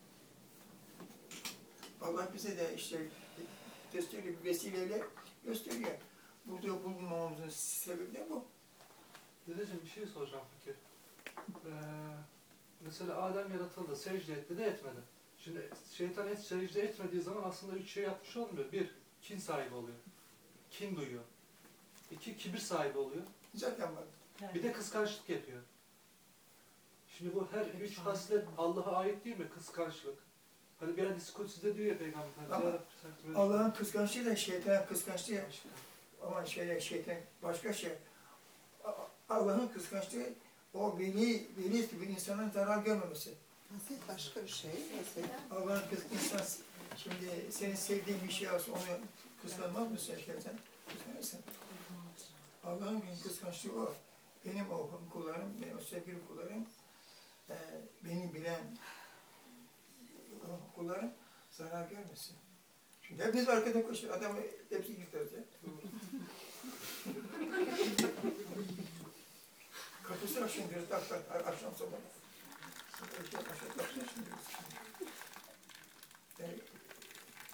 Allah bize de işte gösteriyor, bir vesileyle gösteriyor. Burada bulunmamamızın sebebi de bu. Dedeciğim bir şey soracağım peki. Ee, mesela Adem yaratıldı, secde etti de etmedi. Şimdi şeytan et, secde etmediği zaman aslında üç şey yapmış olmuyor. Bir, kin sahibi oluyor. Kin duyuyor. İki, kibir sahibi oluyor. Zaten var. Yani Bir de kıskançlık yapıyor. Şimdi bu her üç haslet Allah'a ait değil mi? Kıskançlık. Hani bir hadis kutside diyor ya Peygamber Efendimiz. Allah'ın kıskançlığı da şeytanın kıskançlığı ama şeyler şeytan başka şey. Allah'ın kıskançlığı o veli, veli gibi insanın zarar görmemesi. Haset başka bir şey mesela. Allah'ın insan şimdi senin sevdiğin bir şey olsa onu kıskanmaz mısın? Kıskanırsın. Allah'ın kıskançlığı o. Benim o kullarım, benim sevgili kullarım, e, beni bilen kullarım zarar görmesin. Çünkü hepimiz arkada koşuyor. Adamı hepsi yıkılacak. Kapısı diyoruz, tak tak, akşam sabah. Yani,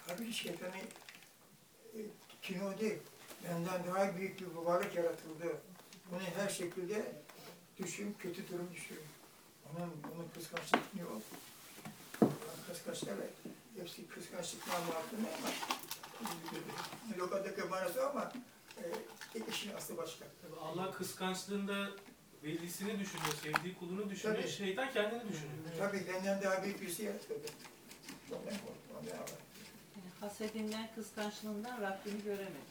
halbuki şeytanı e, kino değil, benden daha büyük bir varlık yaratıldı. Bunu her şekilde düşün, kötü durum düşün. Onun, onun kıskançlık yok. Kıskançlık evet. Hepsi kıskançlık namı altında ama lokadaki manası ama e, işin aslı başka. Tabii Allah kıskançlığında velisini düşünüyor, sevdiği kulunu düşünüyor, Tabii. şeytan kendini düşünüyor. Tabii benden daha büyük birisi yaratıldı. Ondan korktum, ondan hasedinden, kıskançlığından Rabbini göremedi.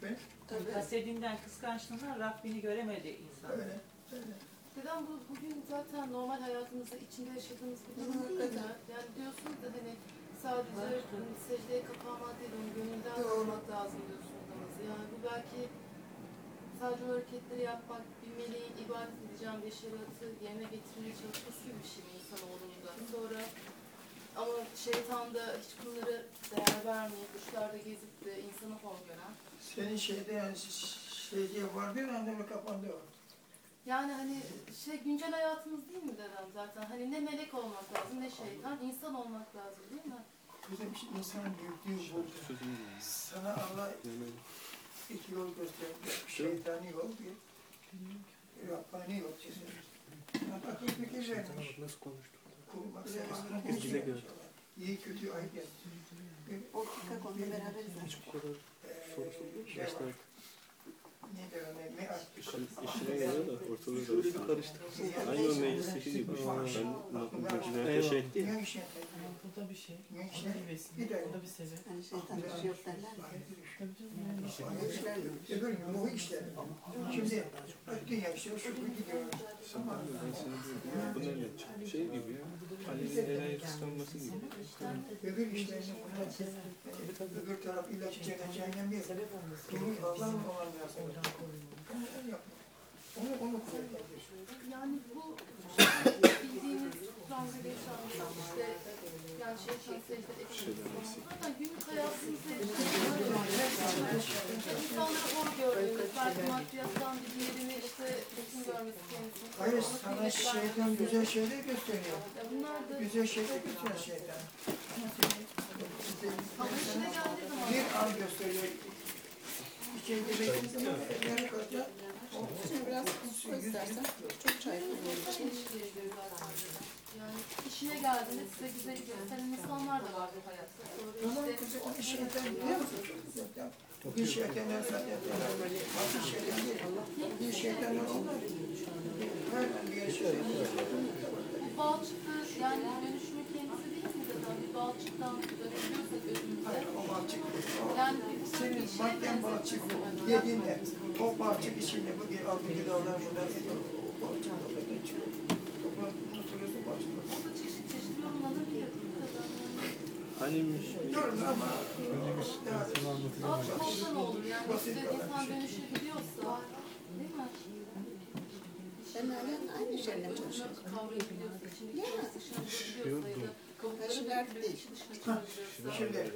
Hı. Tabii. Hasedinden, kıskançlığından Rabbini göremedi insan. öyle, öyle. Dedem bu bugün zaten normal hayatımızda içinde yaşadığımız bir durum değil mi? Yani diyorsunuz da hani sadece hani secdeye kapanmak değil, onu gönülden olmak lazım diyorsunuz. Yani bu belki sadece o hareketleri yapmak, bir meleğin ibadet edeceğim beşeratı yerine getirmeye çalışması gibi bir şey mi insanoğlunda? Sonra ama şeytan da hiç bunları değer vermeyip dışlarda gezip de insana hor gören. Senin şeyde yani şeyde var bir anda mı kapandı o? Yani hani şey güncel hayatımız değil mi dedem zaten? Hani ne melek olmak lazım ne şeytan, insan olmak lazım değil mi? Bizim için insanın büyüklüğü bu. Sana Allah iki yol gösterdi. Şeytani yol bir. Rabbani yol çizmiş. Akıl fikir vermiş. Nasıl konuştu? Kurmak seviyesine Bizle göstermiş. gör. İyi kötü et. O dakika konuda beraberiz Hiç bu kadar Ee, sorusu şey var. başlar. Nedir o ne? Meat. İşin, işine geliyor da ortalığı karıştı. karıştı. Aynı o meclisteki gibi. Ben cinayete şahit değilim. Dünya işine Bu da bir şey. Dünya Bu da bir bir de Bu da bir sebep. Hani şeytan dışı yok derler? Tabii canım yani. Onu işler? Öbür. Şimdi dünya işleri şu bu gidiyor. Ama Ben. Bu nereden çıktı? Şey gibi ya. Ali'nin Ela'yı kıskanması gibi. öbür işlerini bunlar öbür taraf illa cennet cehennem değil. Ruhu Allah'ın olan lazım. Onu onu. Yani bu bildiğimiz Kur'an'da geçen işte yani şeytan secde ettiğimiz zaten günlük hayatımızda yaşadığımız insanları hor gördüğümüz, belki maddiyattan bir diğerini işte üstün görmesi kendisini. Hayır sana vermesi. güzel şeyler gösteriyor. Güzel şeyler gösteriyor şeytan. ama işine geldiği zaman Bir an gösteriyor. Şey demediğin zaman yarı kadar Şimdi biraz su istersen. Çok çay koyuyorum. Zaten. Yani işine geldiğinde size güzel gösteren insanlar da var bu hayatta. Tamam kızım, onu şeytan biliyor musun? Bir şeytanlar zaten bir şeytan değil. Bir şeytanlar olmaz. Her bir şey bu balçıkta yani dönüşümün kendisi değil mi zaten? Bir balçıktan dönüşüyorsak özümüze. Hayır, o balçık. Yani Senin şey madden balçık dediğinde o balçık içinde bu bir altı gıdalar burada ediyor. O balçık oradan çıkıyor. Toprak unutuyorsun balçık. O da çeşit çeşit kadar yani. Hanimiş. Diyoruz ama Balçık olsa ne olur? Yani işte insan dönüşebiliyorsa değil mi? Ben aynı şeyle çalışıyorum. Kavrayabiliyorsa, içindeki dışına vurabiliyorsa ya da bile değil. çıkabiliyorsa. Şimdi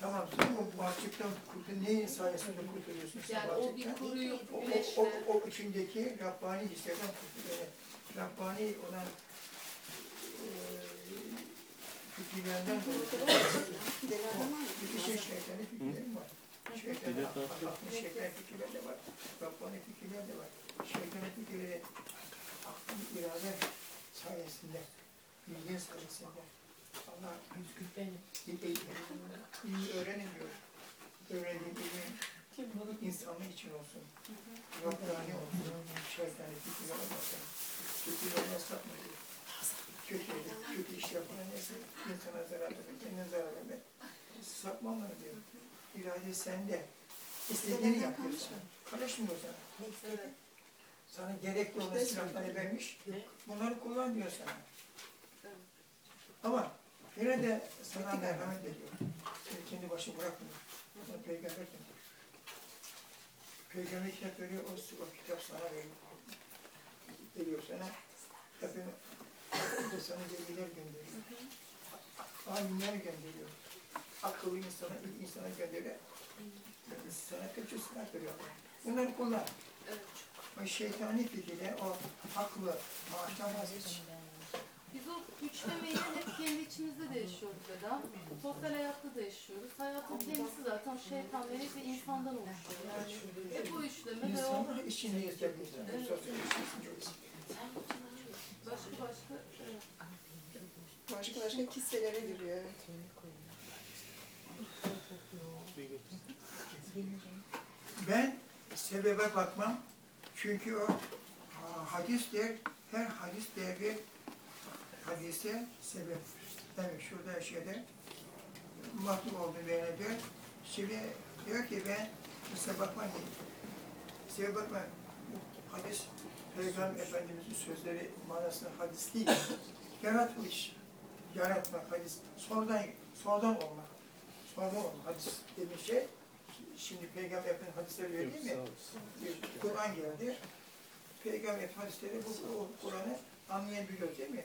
tamam sen o balçıktan kurtul, neyin sayesinde kurtuluyorsun sen Yani o bir balçıktan? kuruyup O, o, o, güneşle o içindeki Rabbani hislerden kurtuluyor. Rabbani olan eee fikirlerden var bir şey şeytani fikirlerim var. Tatlı. aklın şeytani fikirler de var. Rabbani fikirler de var. Şeytani fikirleri aklın irade sayesinde, bilgin sayesinde Allah Benim. iyi öğrenin diyor. Öğrendiğin ilim insanlık için olsun. Rabbani olsun. Şeytani fikirler olmasın. Kötü yoluna sapma diyor. Kötü, kötü iş yapana neyse insana zarar verir, kendine zarar verir. Sapmama diyor. İrade sende. İstediğini yapıyorsun. Karışmıyor sana. Evet. Sana gerekli olan silahları vermiş. Bunları kullan diyor sana. Ama yine de sana merhamet ediyor. Seni kendi başına bırakmıyor. Sana peygamber diyor. Peygamber kitap veriyor, o, o kitap sana veriyor. Veriyor sana. Tabii o sana veliler gönderiyor. Alimler gönderiyor. Akıllı insana, ilk insana gönderiyor. Sana kötü silah veriyor. Bunları kullan. Evet. O şeytani fikirle o aklı maaştan vazgeç. Biz o güçlemeyi hep kendi içimizde de yaşıyoruz Veda. Sosyal hayatta da yaşıyoruz. Hayatın kendisi zaten şeytan ve insandan oluşuyor. Yani hep o üçleme ve o İnsanlar çok başka başka evet. Başka başka kisselere giriyor. Evet. Ben sebebe bakmam. Çünkü o ha, hadis der, her hadis bir hadise sebep. Evet şurada şeyde mahluk oldu böyle diyor. Şimdi diyor ki ben sebebe bakmam değil. Sebebe bakmam. Bu hadis Peygamber Efendimiz'in sözleri manasında hadis değil. Yaratılış. Yaratmak hadis. Sonradan, sonradan olmak. Sonradan olmak. Hadis dediğim şey. Şimdi Peygamber Efendimiz hadisleri veriyor değil mi? Kur'an geldi. Peygamber hadisleri bu, bu Kur'an'ı anlayabiliyor değil mi?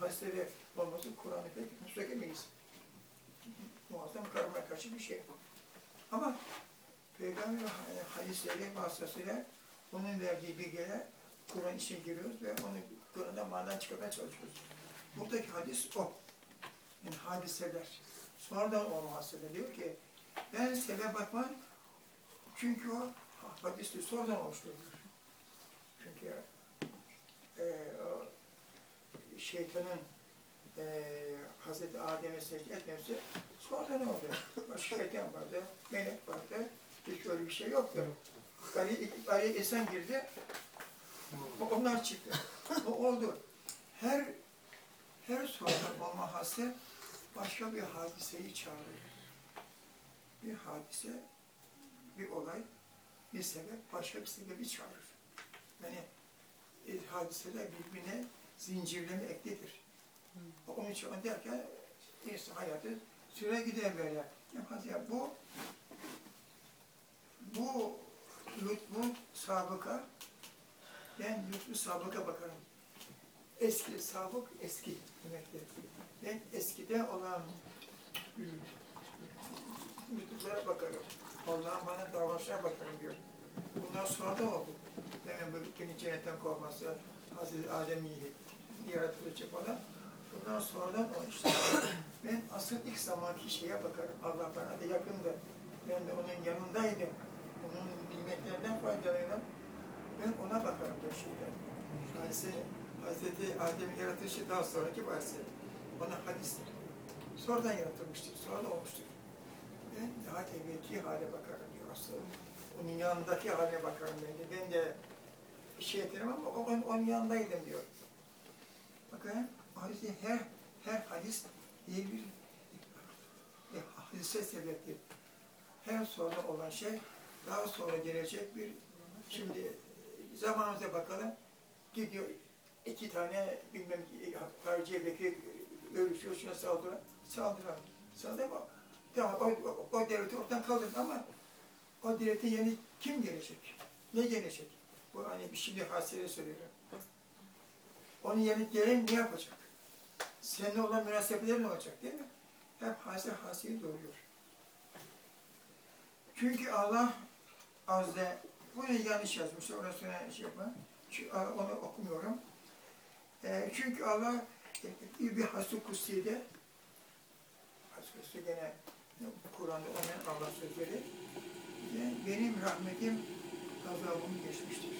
Hadisleri olması Kur'an'ı pek müstakemeyiz. Muazzam karma karşı bir şey. Ama Peygamber hadisleri vasıtasıyla onun verdiği bilgiler Kur'an içine giriyoruz ve onu Kur'an'dan manadan çıkarmaya çalışıyoruz. Buradaki hadis o. Yani hadiseler. Sonradan olması diyor ki ben sebep bakmam çünkü o hadiste sonradan olmuştur diyor. Çünkü e, o şeytanın e, Hazreti Adem'e secde etmesi sonradan oldu. Başka şeytan vardı, melek vardı. Hiç öyle bir şey yoktu. Ali, Ali Esen girdi, onlar çıktı. O oldu. Her her sonradan olma hası başka bir hadiseyi çağırıyor. Bir hadise, bir olay, bir sebep başka bir sebebi çağırır. Yani e, hadiseler birbirine zincirleme eklidir. Onun için derken insan hayatı süre gider böyle. Yani bu bu lütfu sabıka ben lütfu sabıka bakarım. Eski, sabık eski demektir. Ben eskide olan lütuflara bakarım. Allah'ın bana davranışına bakarım diyor. Bundan sonra da oldu. Hemen bu cennetten kovması, Hazreti Adem'i yaratılıcı falan. Bundan sonradan o işte. Ben asıl ilk zamanki şeye bakarım. Allah bana da yakındı. Ben de onun yanındaydım. Onun nimetlerinden faydalanıp ben ona bakarım da şeyden. Hadise, Hazreti Adem'in yaratılışı daha sonraki bahsi. Ona hadistir. Sonradan yaratılmıştır, sonra olmuştur. Ben daha evvelki hale bakarım diyor aslında. Onun yanındaki hale bakarım ben de. Ben de şey ederim ama onun, onun yanındaydım diyor. Bakın hadise her her hadis diye bir, bir hadise sebeptir. Her sonra olan şey daha sonra gelecek bir şimdi zamanımıza bakalım gidiyor iki tane bilmem Harciye Bekir görüşüyor şuna saldıran saldıran saldıran tamam o, o, o devleti ortadan kaldırdı ama o devletin yeni kim gelecek? Ne gelecek? Bu hani bir şimdi hasire söylüyorum. Onun yerine gelen ne yapacak? Seninle olan münasebetler ne olacak değil mi? Hep hasir hasiri doğuruyor. Çünkü Allah azze, bunu yanlış yazmışlar, ona sonra şey yapma, onu okumuyorum. E, çünkü Allah e, bir hasü kutsi'de, hasü kutsi gene Kur'an'da onun Allah sözleri, benim rahmetim gazabımı geçmiştir.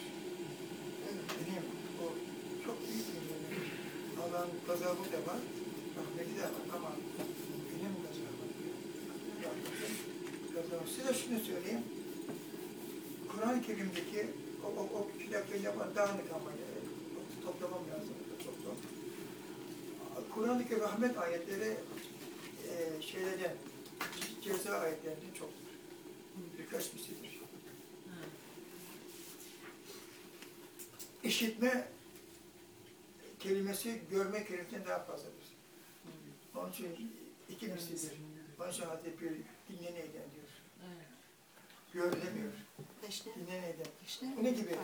Benim çok büyük. Allah'ın gazabı da var, rahmeti de var ama benim gazabım. Size şunu söyleyeyim, Kur'an-ı Kerim'deki o, o, o kitapları yapan dağınık ama yani, toplamam lazım, toplam. Kur'an'daki rahmet ayetleri e, şeylerden, ceza ayetlerinden çoktur. Birkaç mislidir. İşitme kelimesi görme kelimesinden daha fazladır. Onun için iki mislidir. Onun için Hazreti bir dinle neyden diyor. Gör demiyor. Beşne, Dinle neyden. beşne Bu ne gibi?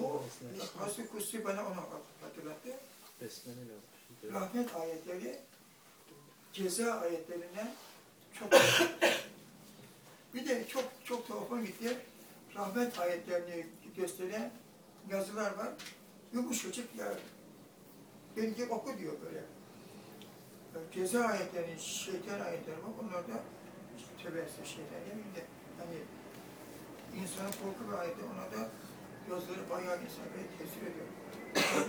Bu Hazreti Kutsi bana onu hatırlattı. Rahmet ayetleri ceza ayetlerinden çok bir de çok çok tuhafıma gitti. Rahmet ayetlerini gösteren yazılar var. Yumuşacık ya. Beni oku diyor böyle. Ceza ayetleri, şeytan ayetleri var. Onlar da tövbe etsin şeytan demeyeyim de hani insanın korku bir ayeti ona da gözleri bayağı insan böyle tesir ediyor.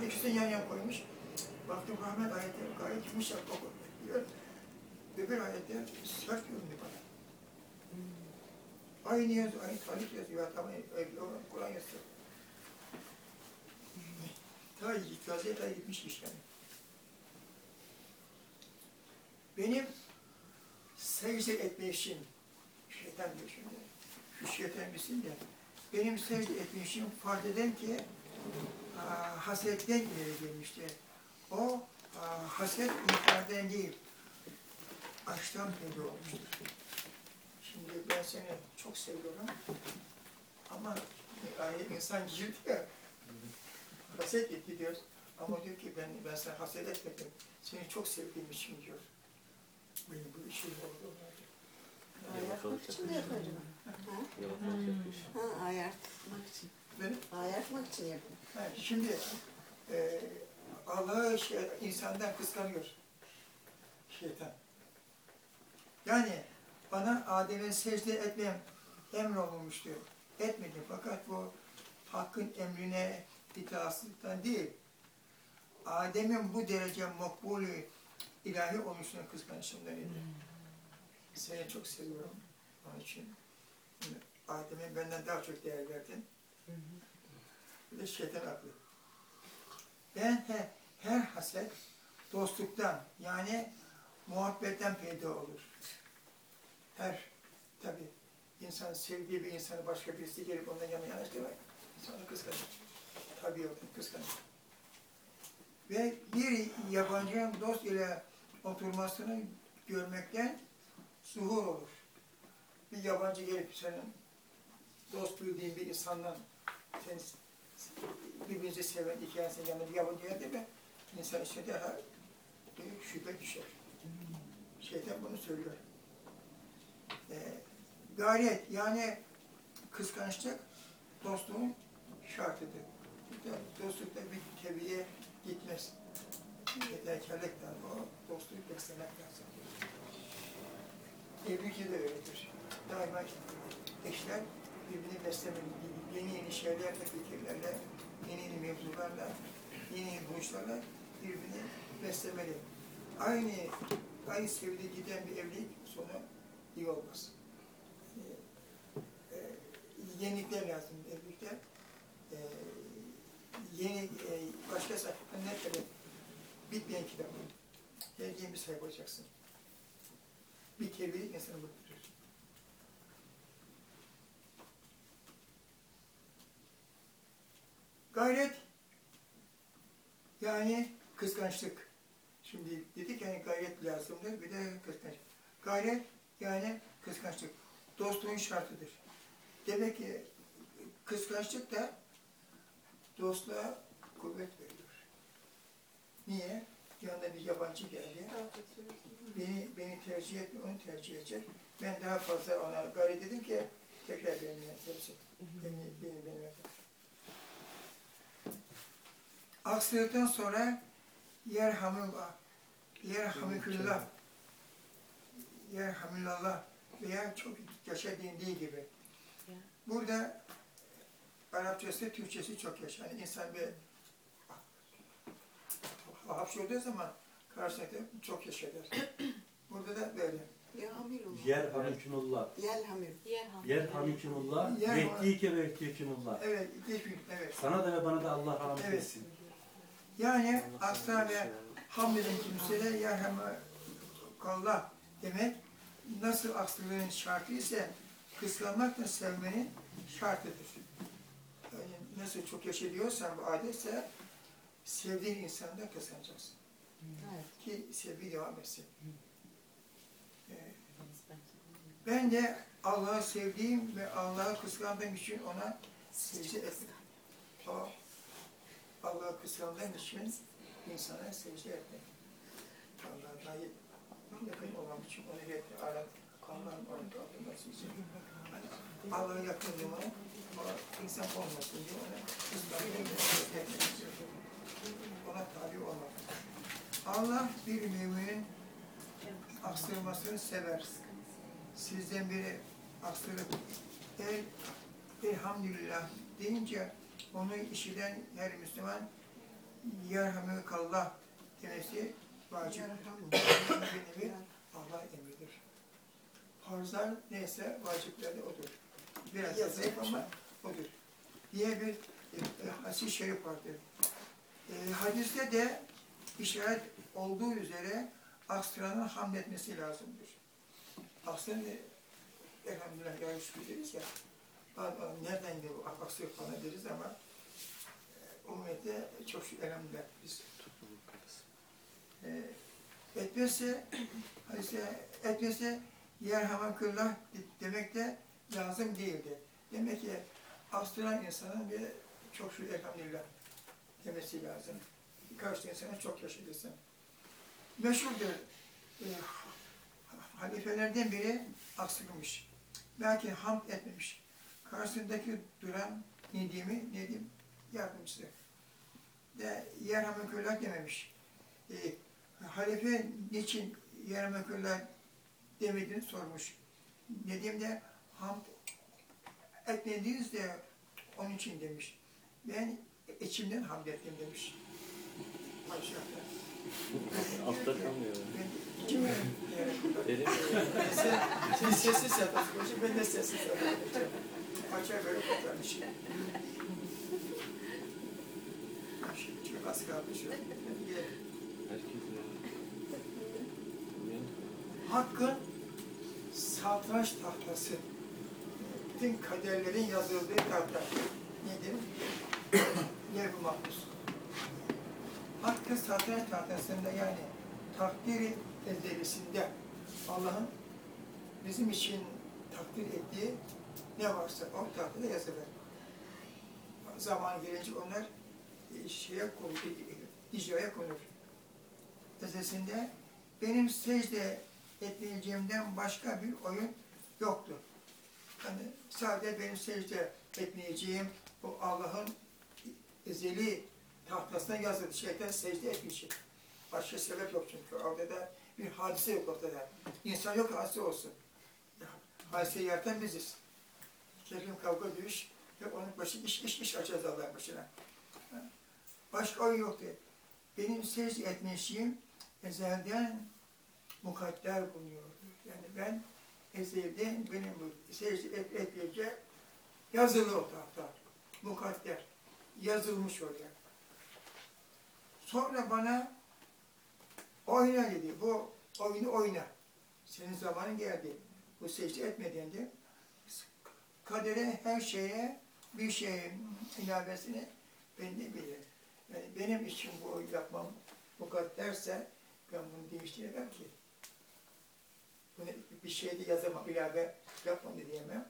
İkisini yan yana koymuş. Baktım rahmet ayetleri gayet yumuşak oku diyor. Öbür ayetler sert göründü bana. Aynı yazı, aynı talip yazıyor. Ama Kur'an yazıyor. Ta itirazıya da gitmişmiş yani. Benim secde etme işim, şeytan diyor şimdi, şu şeytan bilsin de, benim secde etme işim fark eden ki, aa, hasetten ileri gelmişti. O aa, haset inkardan değil, aşktan peyda olmuştur. Şimdi ben seni çok seviyorum ama yani insan girdi ya, haset etti diyor. Ama diyor ki ben, ben sana haset etmedim, seni çok sevdiğim için diyor. Benim bu işim oldu. Ayartmak için de yapıyor acaba? Ha? Yalakalık yapmış. Ha, ayartmak için. Benim Ayartmak için yapıyor. Ha, şimdi e, Allah'ı şey, insandan kıskanıyor şeytan. Yani bana Adem'e secde etmem emrolunmuştu. Etmedi fakat bu hakkın emrine itaatsızlıktan değil. Adem'in bu derece makbulü ilahi oluşunu kıskançlığından idi. Seni çok seviyorum. Onun için Adem'e benden daha çok değer verdin. Bir de şeytan aklı. Ben he, her haset dostluktan yani muhabbetten peyda olur. Her tabi insan sevdiği bir insanı başka birisi gelip ondan yanına yanaştırmak insanı kıskanır. Tabi yok, kıskanır. Ve bir yabancının dost ile oturmasını görmekten zuhur olur. Bir yabancı gelip senin dost bildiğin bir insandan sen birbirinizi seven iki insan yanında bir yabancı geldi mi insan işte derhal şüphe düşer. Şeytan bunu söylüyor. Ee, gayret yani kıskançlık dostluğun şartıdır. Burada dostlukta bir tebiye gitmez. Yeterkerlik lazım. O dostluğu beslemek lazım. Evlilikte de öyledir. Daima eşler birbirini beslemeli. Yeni yeni şeylerle, fikirlerle, yeni yeni mevzularla, yeni yeni buluşlarla birbirini beslemeli. Aynı, aynı seviyede giden bir evlilik sonu iyi olmaz. Ee, e, yenilikler lazım evlilikte. Ee, yeni, e, başka sayfadan ne kadar bitmeyen kitap. Her gün bir sayfa açacaksın. Bir kevilik insanı mutludur. Gayret yani kıskançlık. Şimdi dedik yani gayret lazımdır bir de kıskançlık. Gayret yani kıskançlık. Dostluğun şartıdır. Demek ki kıskançlık da dostluğa kuvvet veriyor. Niye? Yanında bir yabancı geldi. Beni, beni tercih etme, onu tercih edecek. Ben daha fazla ona gayret dedim ki tekrar benimle sevsin. Beni, beni, beni, Aksırdıktan sonra yerhamullah, yerhamüküllah, yerhamüllallah veya çok yaşa dendiği gibi. Burada Arapçası, Türkçesi çok yaşa. Yani insan bir hapşırdığı zaman karşısındaki çok yaşa der. Burada da böyle. Yer hamikümullah. Yel hamil. Yer hamle. Yer hamikümullah. Yer- Yehdike ve yehdikümullah. Evet, geçmiş, evet. Sana da ve bana da Allah rahmet Evet. etsin. Yani asla ve hamdeden kimseye yerhamı kallah demek nasıl aslılığın şartı ise kıskanmak da sevmenin şartıdır. Nasıl çok yaşa diyorsan bu adetse sevdiğin insanı da kıskanacaksın. Evet. Ki sevgi devam etsin. Ee, Ben de Allah'ı sevdiğim ve Allah'ı kıskandığım için ona secde ettim. O Allah'ı kıskandığım için insana secde ettim. Allah'a dair yakın olmak için onu yetti. Allah'ın onu kaldırması için. Hani Allah'a insan olmasın diye ona için. Ona tabi olmak. Allah bir müminin aksırmasını sever. Sizden biri aksırıp el elhamdülillah deyince onu işiten her Müslüman yerhamükallah demesi vacip. Bir Allah emridir. Farzlar neyse vacipler de odur. Biraz da zayıf ama odur. Diye bir e, hadis-i şerif vardır. E, hadiste de işaret olduğu üzere aksıranın hamd etmesi lazımdır. Aksıran elhamdülillah ya şükür deriz ya. "Aa, aa, Nereden geliyor bu aksırık bana deriz ama e, umumiyette çok şükür elhamdülillah biz e, etmezse işte etmezse yerhamaküllah demek de lazım değildi. Demek ki astıran insanın bir çok şükür elhamdülillah demesi lazım. Karşı insana çok yaşadısın. Meşhurdur. E, halifelerden biri aksıkmış. Belki hamd etmemiş. Karşısındaki duran Nedim'i, Nedim yardımcısı. De yerhamaküllah dememiş. E, halife niçin yerhamaküllah demediğini sormuş. Nedim de hamd etmediniz de onun için demiş. Ben içimden hamd ettim demiş. Aşağıda. Altta kalmıyor. Ben Derin. sen, sen sessiz yatarsın, ben de sessiz yatarım. Açar böyle. Şimdi çok az kalmış. Hakkın satranç tahtası. Bütün kaderlerin yazıldığı tahta. Nedir? Levh-i mahfuz. Hakkın satranç tahtasında yani takdiri ezelisinde Allah'ın bizim için takdir ettiği ne varsa o tahtada yazılır. Zaman gelince onlar şeye konur, icraya konur. Ötesinde benim secde etmeyeceğimden başka bir oyun yoktu. Yani sadece benim secde etmeyeceğim o Allah'ın ezeli tahtasına yazıldı. Şeytan secde etmeyecek. Başka sebep yok çünkü. Orada da bir hadise yok ortada. İnsan yok hadise olsun. Hadiseyi yaratan biziz. Kerim kavga dövüş ve onun başı iş iş iş açacağız Allah'ın başına. Başka oyun yoktu. Benim secde etmeyeceğim ezelden mukadder bulunuyordu. Yani ben ezelden benim bu secde et, etmeyeceğim yazılı o tahta. Mukadder. Yazılmış oraya. Sonra bana oyna dedi. Bu oyunu oyna. Senin zamanın geldi. Bu secde etmediğinde kadere her şeye bir şeyin ilavesini ben de bilirim. Yani benim için bu yapmam mukadderse ben bunu değiştiremem ki. Bunu bir şeyde yazamam, ilave yapmam da diyemem.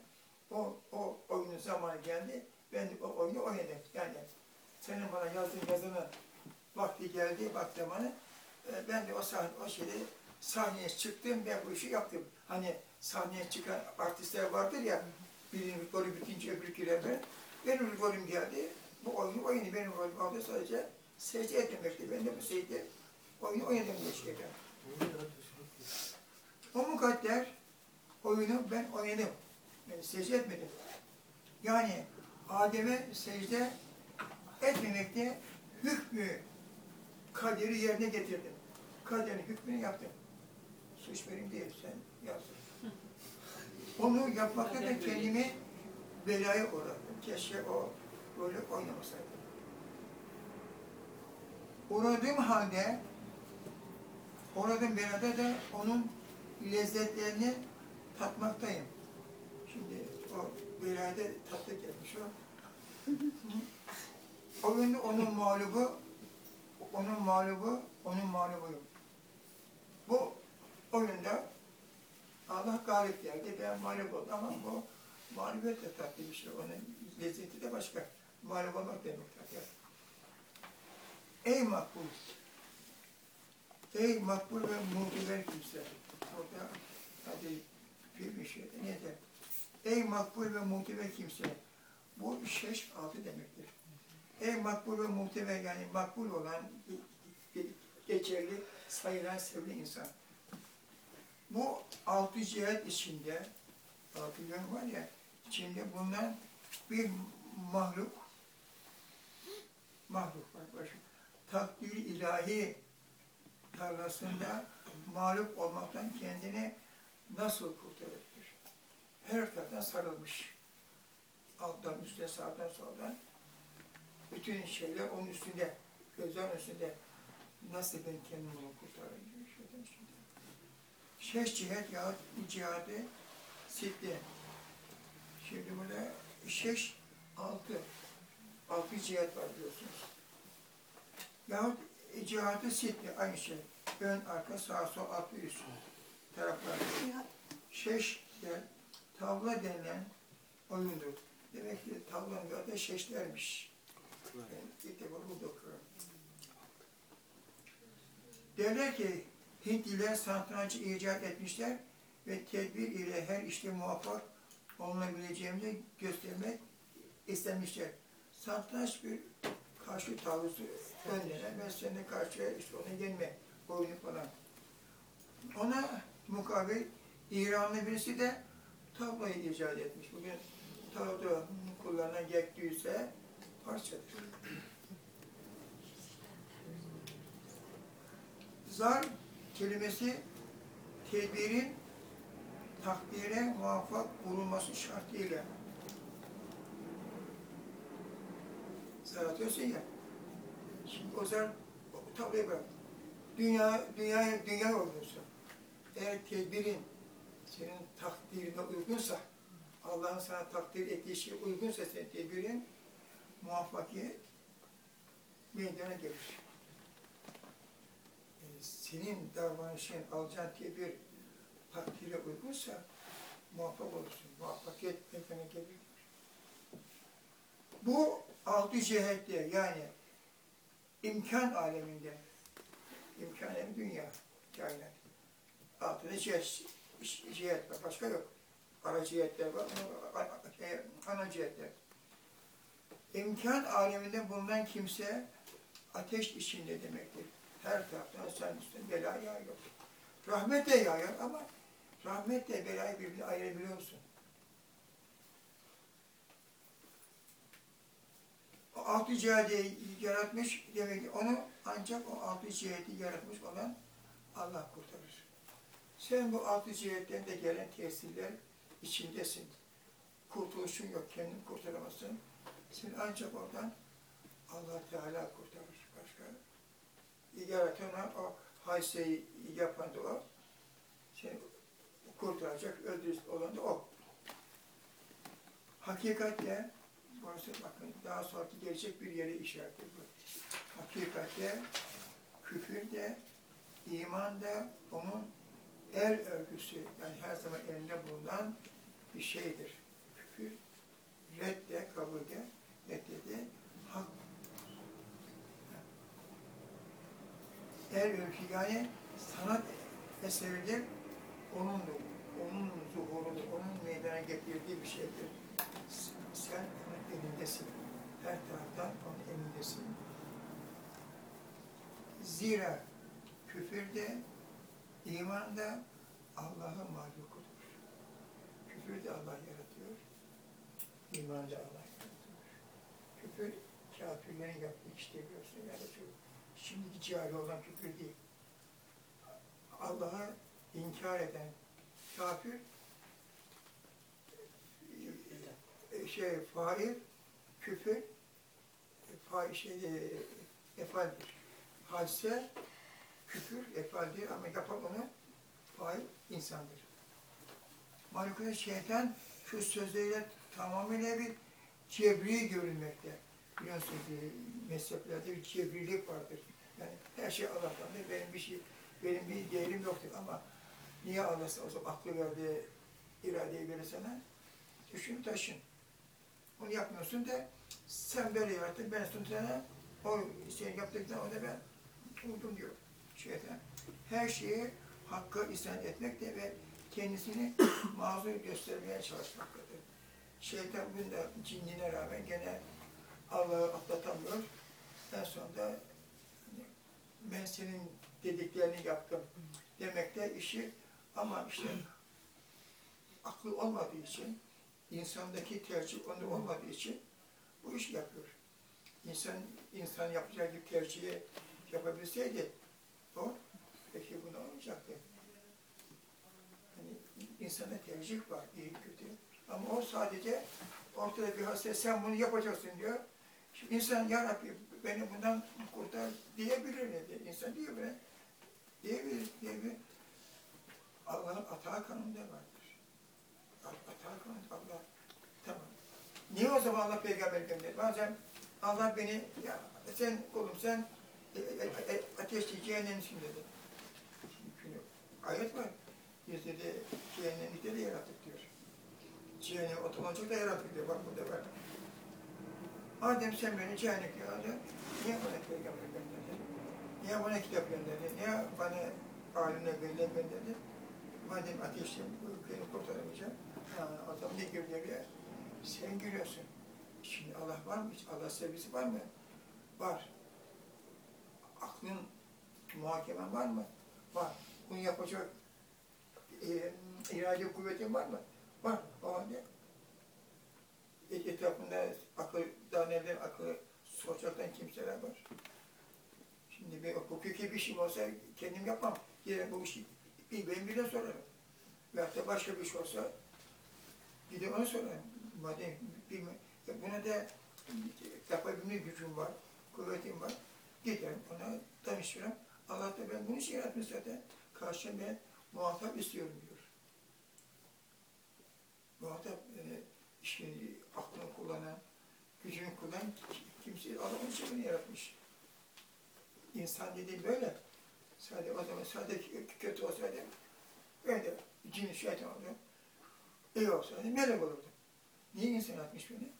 O, o oyunun zamanı geldi, ben o oyunu oynadım. Yani senin bana yazdığın yazının vakti geldi, bak zamanı, e, ben de o sahne, o şeyde sahneye çıktım, ben bu işi yaptım. Hani sahneye çıkan artistler vardır ya, birinin rolü bitince öbürü giremez. Benim rolüm geldi, bu oyunu oyunu benim rolüm oldu sadece secde etmemekti. Ben de bu secde oyunu oynadım diye şey mukadder oyunu ben oynadım. Ben secde etmedim. Yani Adem'e secde etmemekte hükmü kaderi yerine getirdim. Kaderin hükmünü yaptım. Suç benim değil, sen yazdın. Onu yapmakta da kendimi belaya uğrattım. Keşke o rolü oynamasaydım. Uğradığım halde, uğradığım belada da onun lezzetlerini tatmaktayım. Şimdi o belayda tatlı gelmiş o. O gün onun mağlubu, onun mağlubu, onun mağlubuyum. Bu oyunda Allah galip geldi, ben mağlup oldum ama bu mağlubiyet de tatlı bir şey. Onun lezzeti de başka. Mağlup olmak demek tabii. Ey makbul! Ey makbul ve muteber kimse! Orada hadi bir bir şeyde ne de? Ey makbul ve muteber kimse! Bu şeş altı demektir. Ey makbul ve muteber yani makbul olan, geçerli, sayılan, sevilen insan. Bu altı cihet içinde, altı yön var ya, içinde bulunan bir mahluk, mahluk var. Başka. Takdir ilahi tarlasında mağlup olmaktan kendini nasıl kurtarabilir? Her taraftan sarılmış. Alttan, üstte, sağdan, soldan. Bütün şeyler onun üstünde, gözler üstünde. Nasıl ben kendimi kurtarayım? Şeyden şimdi. Şeş cihet yahut cihadı sitte. Şimdi burada şeş, altı. altı cihet var biliyorsunuz. Yahut cihatı sitli aynı şey. Ön, arka, sağ, sol, alt ve üst taraflar. Şeş de tavla denilen oyundur. Demek ki tavlanın adı şeşlermiş. Ben ilk defa okuyorum. Derler ki Hintliler satrancı icat etmişler ve tedbir ile her işte muvaffak olunabileceğimizi göstermek istemişler. Satranç bir karşı tavrısı önlenen ve seninle karşıya işte onu yenme oyunu falan. Ona mukabil İranlı birisi de tabloyu icat etmiş. Bugün tablo kullanılan gektüyse parçadır. Zar kelimesi tedbirin takdire muvaffak bulunması şartıyla zar atıyorsun ya. Şimdi o zar o tabloya bırak. Dünya, dünya, dünya oluyorsun. Eğer tedbirin senin takdirine uygunsa, Allah'ın sana takdir ettiği şey uygunsa senin tedbirin muvaffakiyet meydana gelir. Yani senin davranışın, alacağın tedbir takdire uygunsa muvaffak olursun. Muvaffakiyet meydana gelir. Bu altı cihette yani imkan aleminde, imkan alemi dünya, kainat. Altında cihet, cihet var, başka yok. Ara cihetler var, şey, ana cihetler. İmkan aleminde bulunan kimse ateş içinde demektir. Her taraftan sen üstüne bela yağıyor. Rahmet de yağıyor ama rahmet de belayı birbirine ayırabiliyorsun. Altı ciheti yaratmış demek ki onu ancak o altı ciheti yaratmış olan Allah kurtarır. Sen bu altı cihetten de gelen tesirler içindesin. Kurtuluşun yok, kendin kurtaramazsın. Sen ancak oradan Allah Teala kurtarır. Başka yaratan o hayseyi yapan da o. Seni kurtaracak, öldürücü olan da o. Hakikatle, burası bakın daha sonraki gelecek bir yere işaret ediyor. Hakikatle, küfür de, iman da onun el örgüsü, yani her zaman elinde bulunan bir şeydir. Küfür, redde, kabulde, reddede, hak. El örgüsü yani sanat eseridir, onun onun zuhurudur, onun meydana getirdiği bir şeydir. Sen elindesin. Her taraftan onun elindesin. Zira küfür de İman da Allah'ın mahlukudur. Küfür de Allah yaratıyor. İman da Allah yaratıyor. Küfür kafirlerin yaptığı işte biliyorsun. Yani şu şimdiki cihali olan küfür değil. Allah'ı inkar eden kafir e, şey fail, küfür, fail şey, e, efaldir. Hadise küfür, efaldir ama yapan onu fail insandır. Malukada şeytan şu sözleriyle tamamıyla bir cebri görülmekte. Biliyorsunuz ki mezheplerde bir cebrilik vardır. Yani her şey Allah'tandır. Benim bir şey, benim bir değerim yoktur ama niye Allah o zaman aklı verdi, iradeyi verir sana? Düşün taşın. Onu yapmıyorsun da sen böyle yarattın, ben sana o şey yaptıktan o da ben buldum diyor şeytan. Her şeyi hakka isyan etmekte ve kendisini mazur göstermeye çalışmaktadır. Şeytan bunda cinnine rağmen gene Allah'ı atlatamıyor. En sonunda ben senin dediklerini yaptım demekte işi ama işte aklı olmadığı için, insandaki tercih onda olmadığı için bu iş yapıyor. İnsan, insan yapacağı bir tercihi yapabilseydi o, peki bu ne olacaktı? Hani insana tercih var, iyi kötü. Ama o sadece ortada bir hasta, sen bunu yapacaksın diyor. Şimdi insan, ya Rabbi beni bundan kurtar diyebilir diye. İnsan diyor be. Diyebilir, diyebilir. Allah'ın atağı kanunda vardır. Kanunda Allah. Peygamber gönderdi? Bazen Allah beni, ya sen oğlum sen e, e, e, ateşli cehennemsin dedi. Şimdi ayet var. Biz dedi cehennemlikte de yarattık diyor. Cehennem otomatik da yarattık diyor. Bak burada var. Madem sen beni cehennemlik yarattın, niye bana peygamber gönderdin? Niye bana kitap gönderdin? Niye bana alimle böyle gönderdin? Madem ateşle beni kurtaramayacağım, ha, adam ne gülüyor ya? Sen gülüyorsun. Şimdi Allah var mı hiç? Allah sevgisi var mı? Var. Aklın, muhakemen var mı? Var. Bunu yapacak e, irade kuvvetin var mı? Var. O halde e, etrafında akıl, daha nereden aklı soracaktan kimseler var. Şimdi bir hukuki bir şey olsa kendim yapmam. Yine bu işi bir ben bile sorarım. Veyahut da başka bir şey olsa gidip ona sorarım. Madem bilme, ya buna da yapabilme gücüm var, kuvvetim var. Giderim ona danışırım. Allah da ben bunu şey yaratmış zaten. Karşıma ben muhatap istiyorum diyor. Muhatap e, işini, aklını kullanan, gücünü kullanan kimse Allah'ın şeklini yaratmış. İnsan dediği böyle. Sadece o zaman sadece kötü olsaydı öyle cin şeytan oldu. İyi olsaydı melek olurdu. Niye insan atmış beni?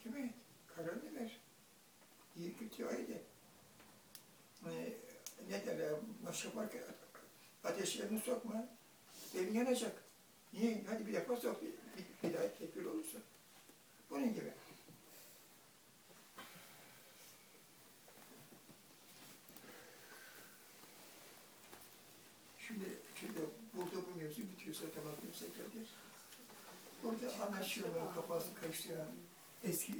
Mahkeme et. Kararını ver. İyi kötü öyle. Hani, ne derler, maşa var ki ateşlerini sokma. Evin yanacak. Niye? Hadi bir defa sok, bir, bir, bir daha tekbir olursa. Bunun gibi. Şimdi, şimdi burada bu mevzu bitiyorsa tamam tekrar Burada anlaşılmayan, kafası karıştıran, eski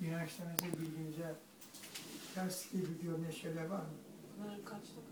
inançlarınızı bildiğinize ters gibi görünen şeyler var mı? Bunların kaçta kaldı?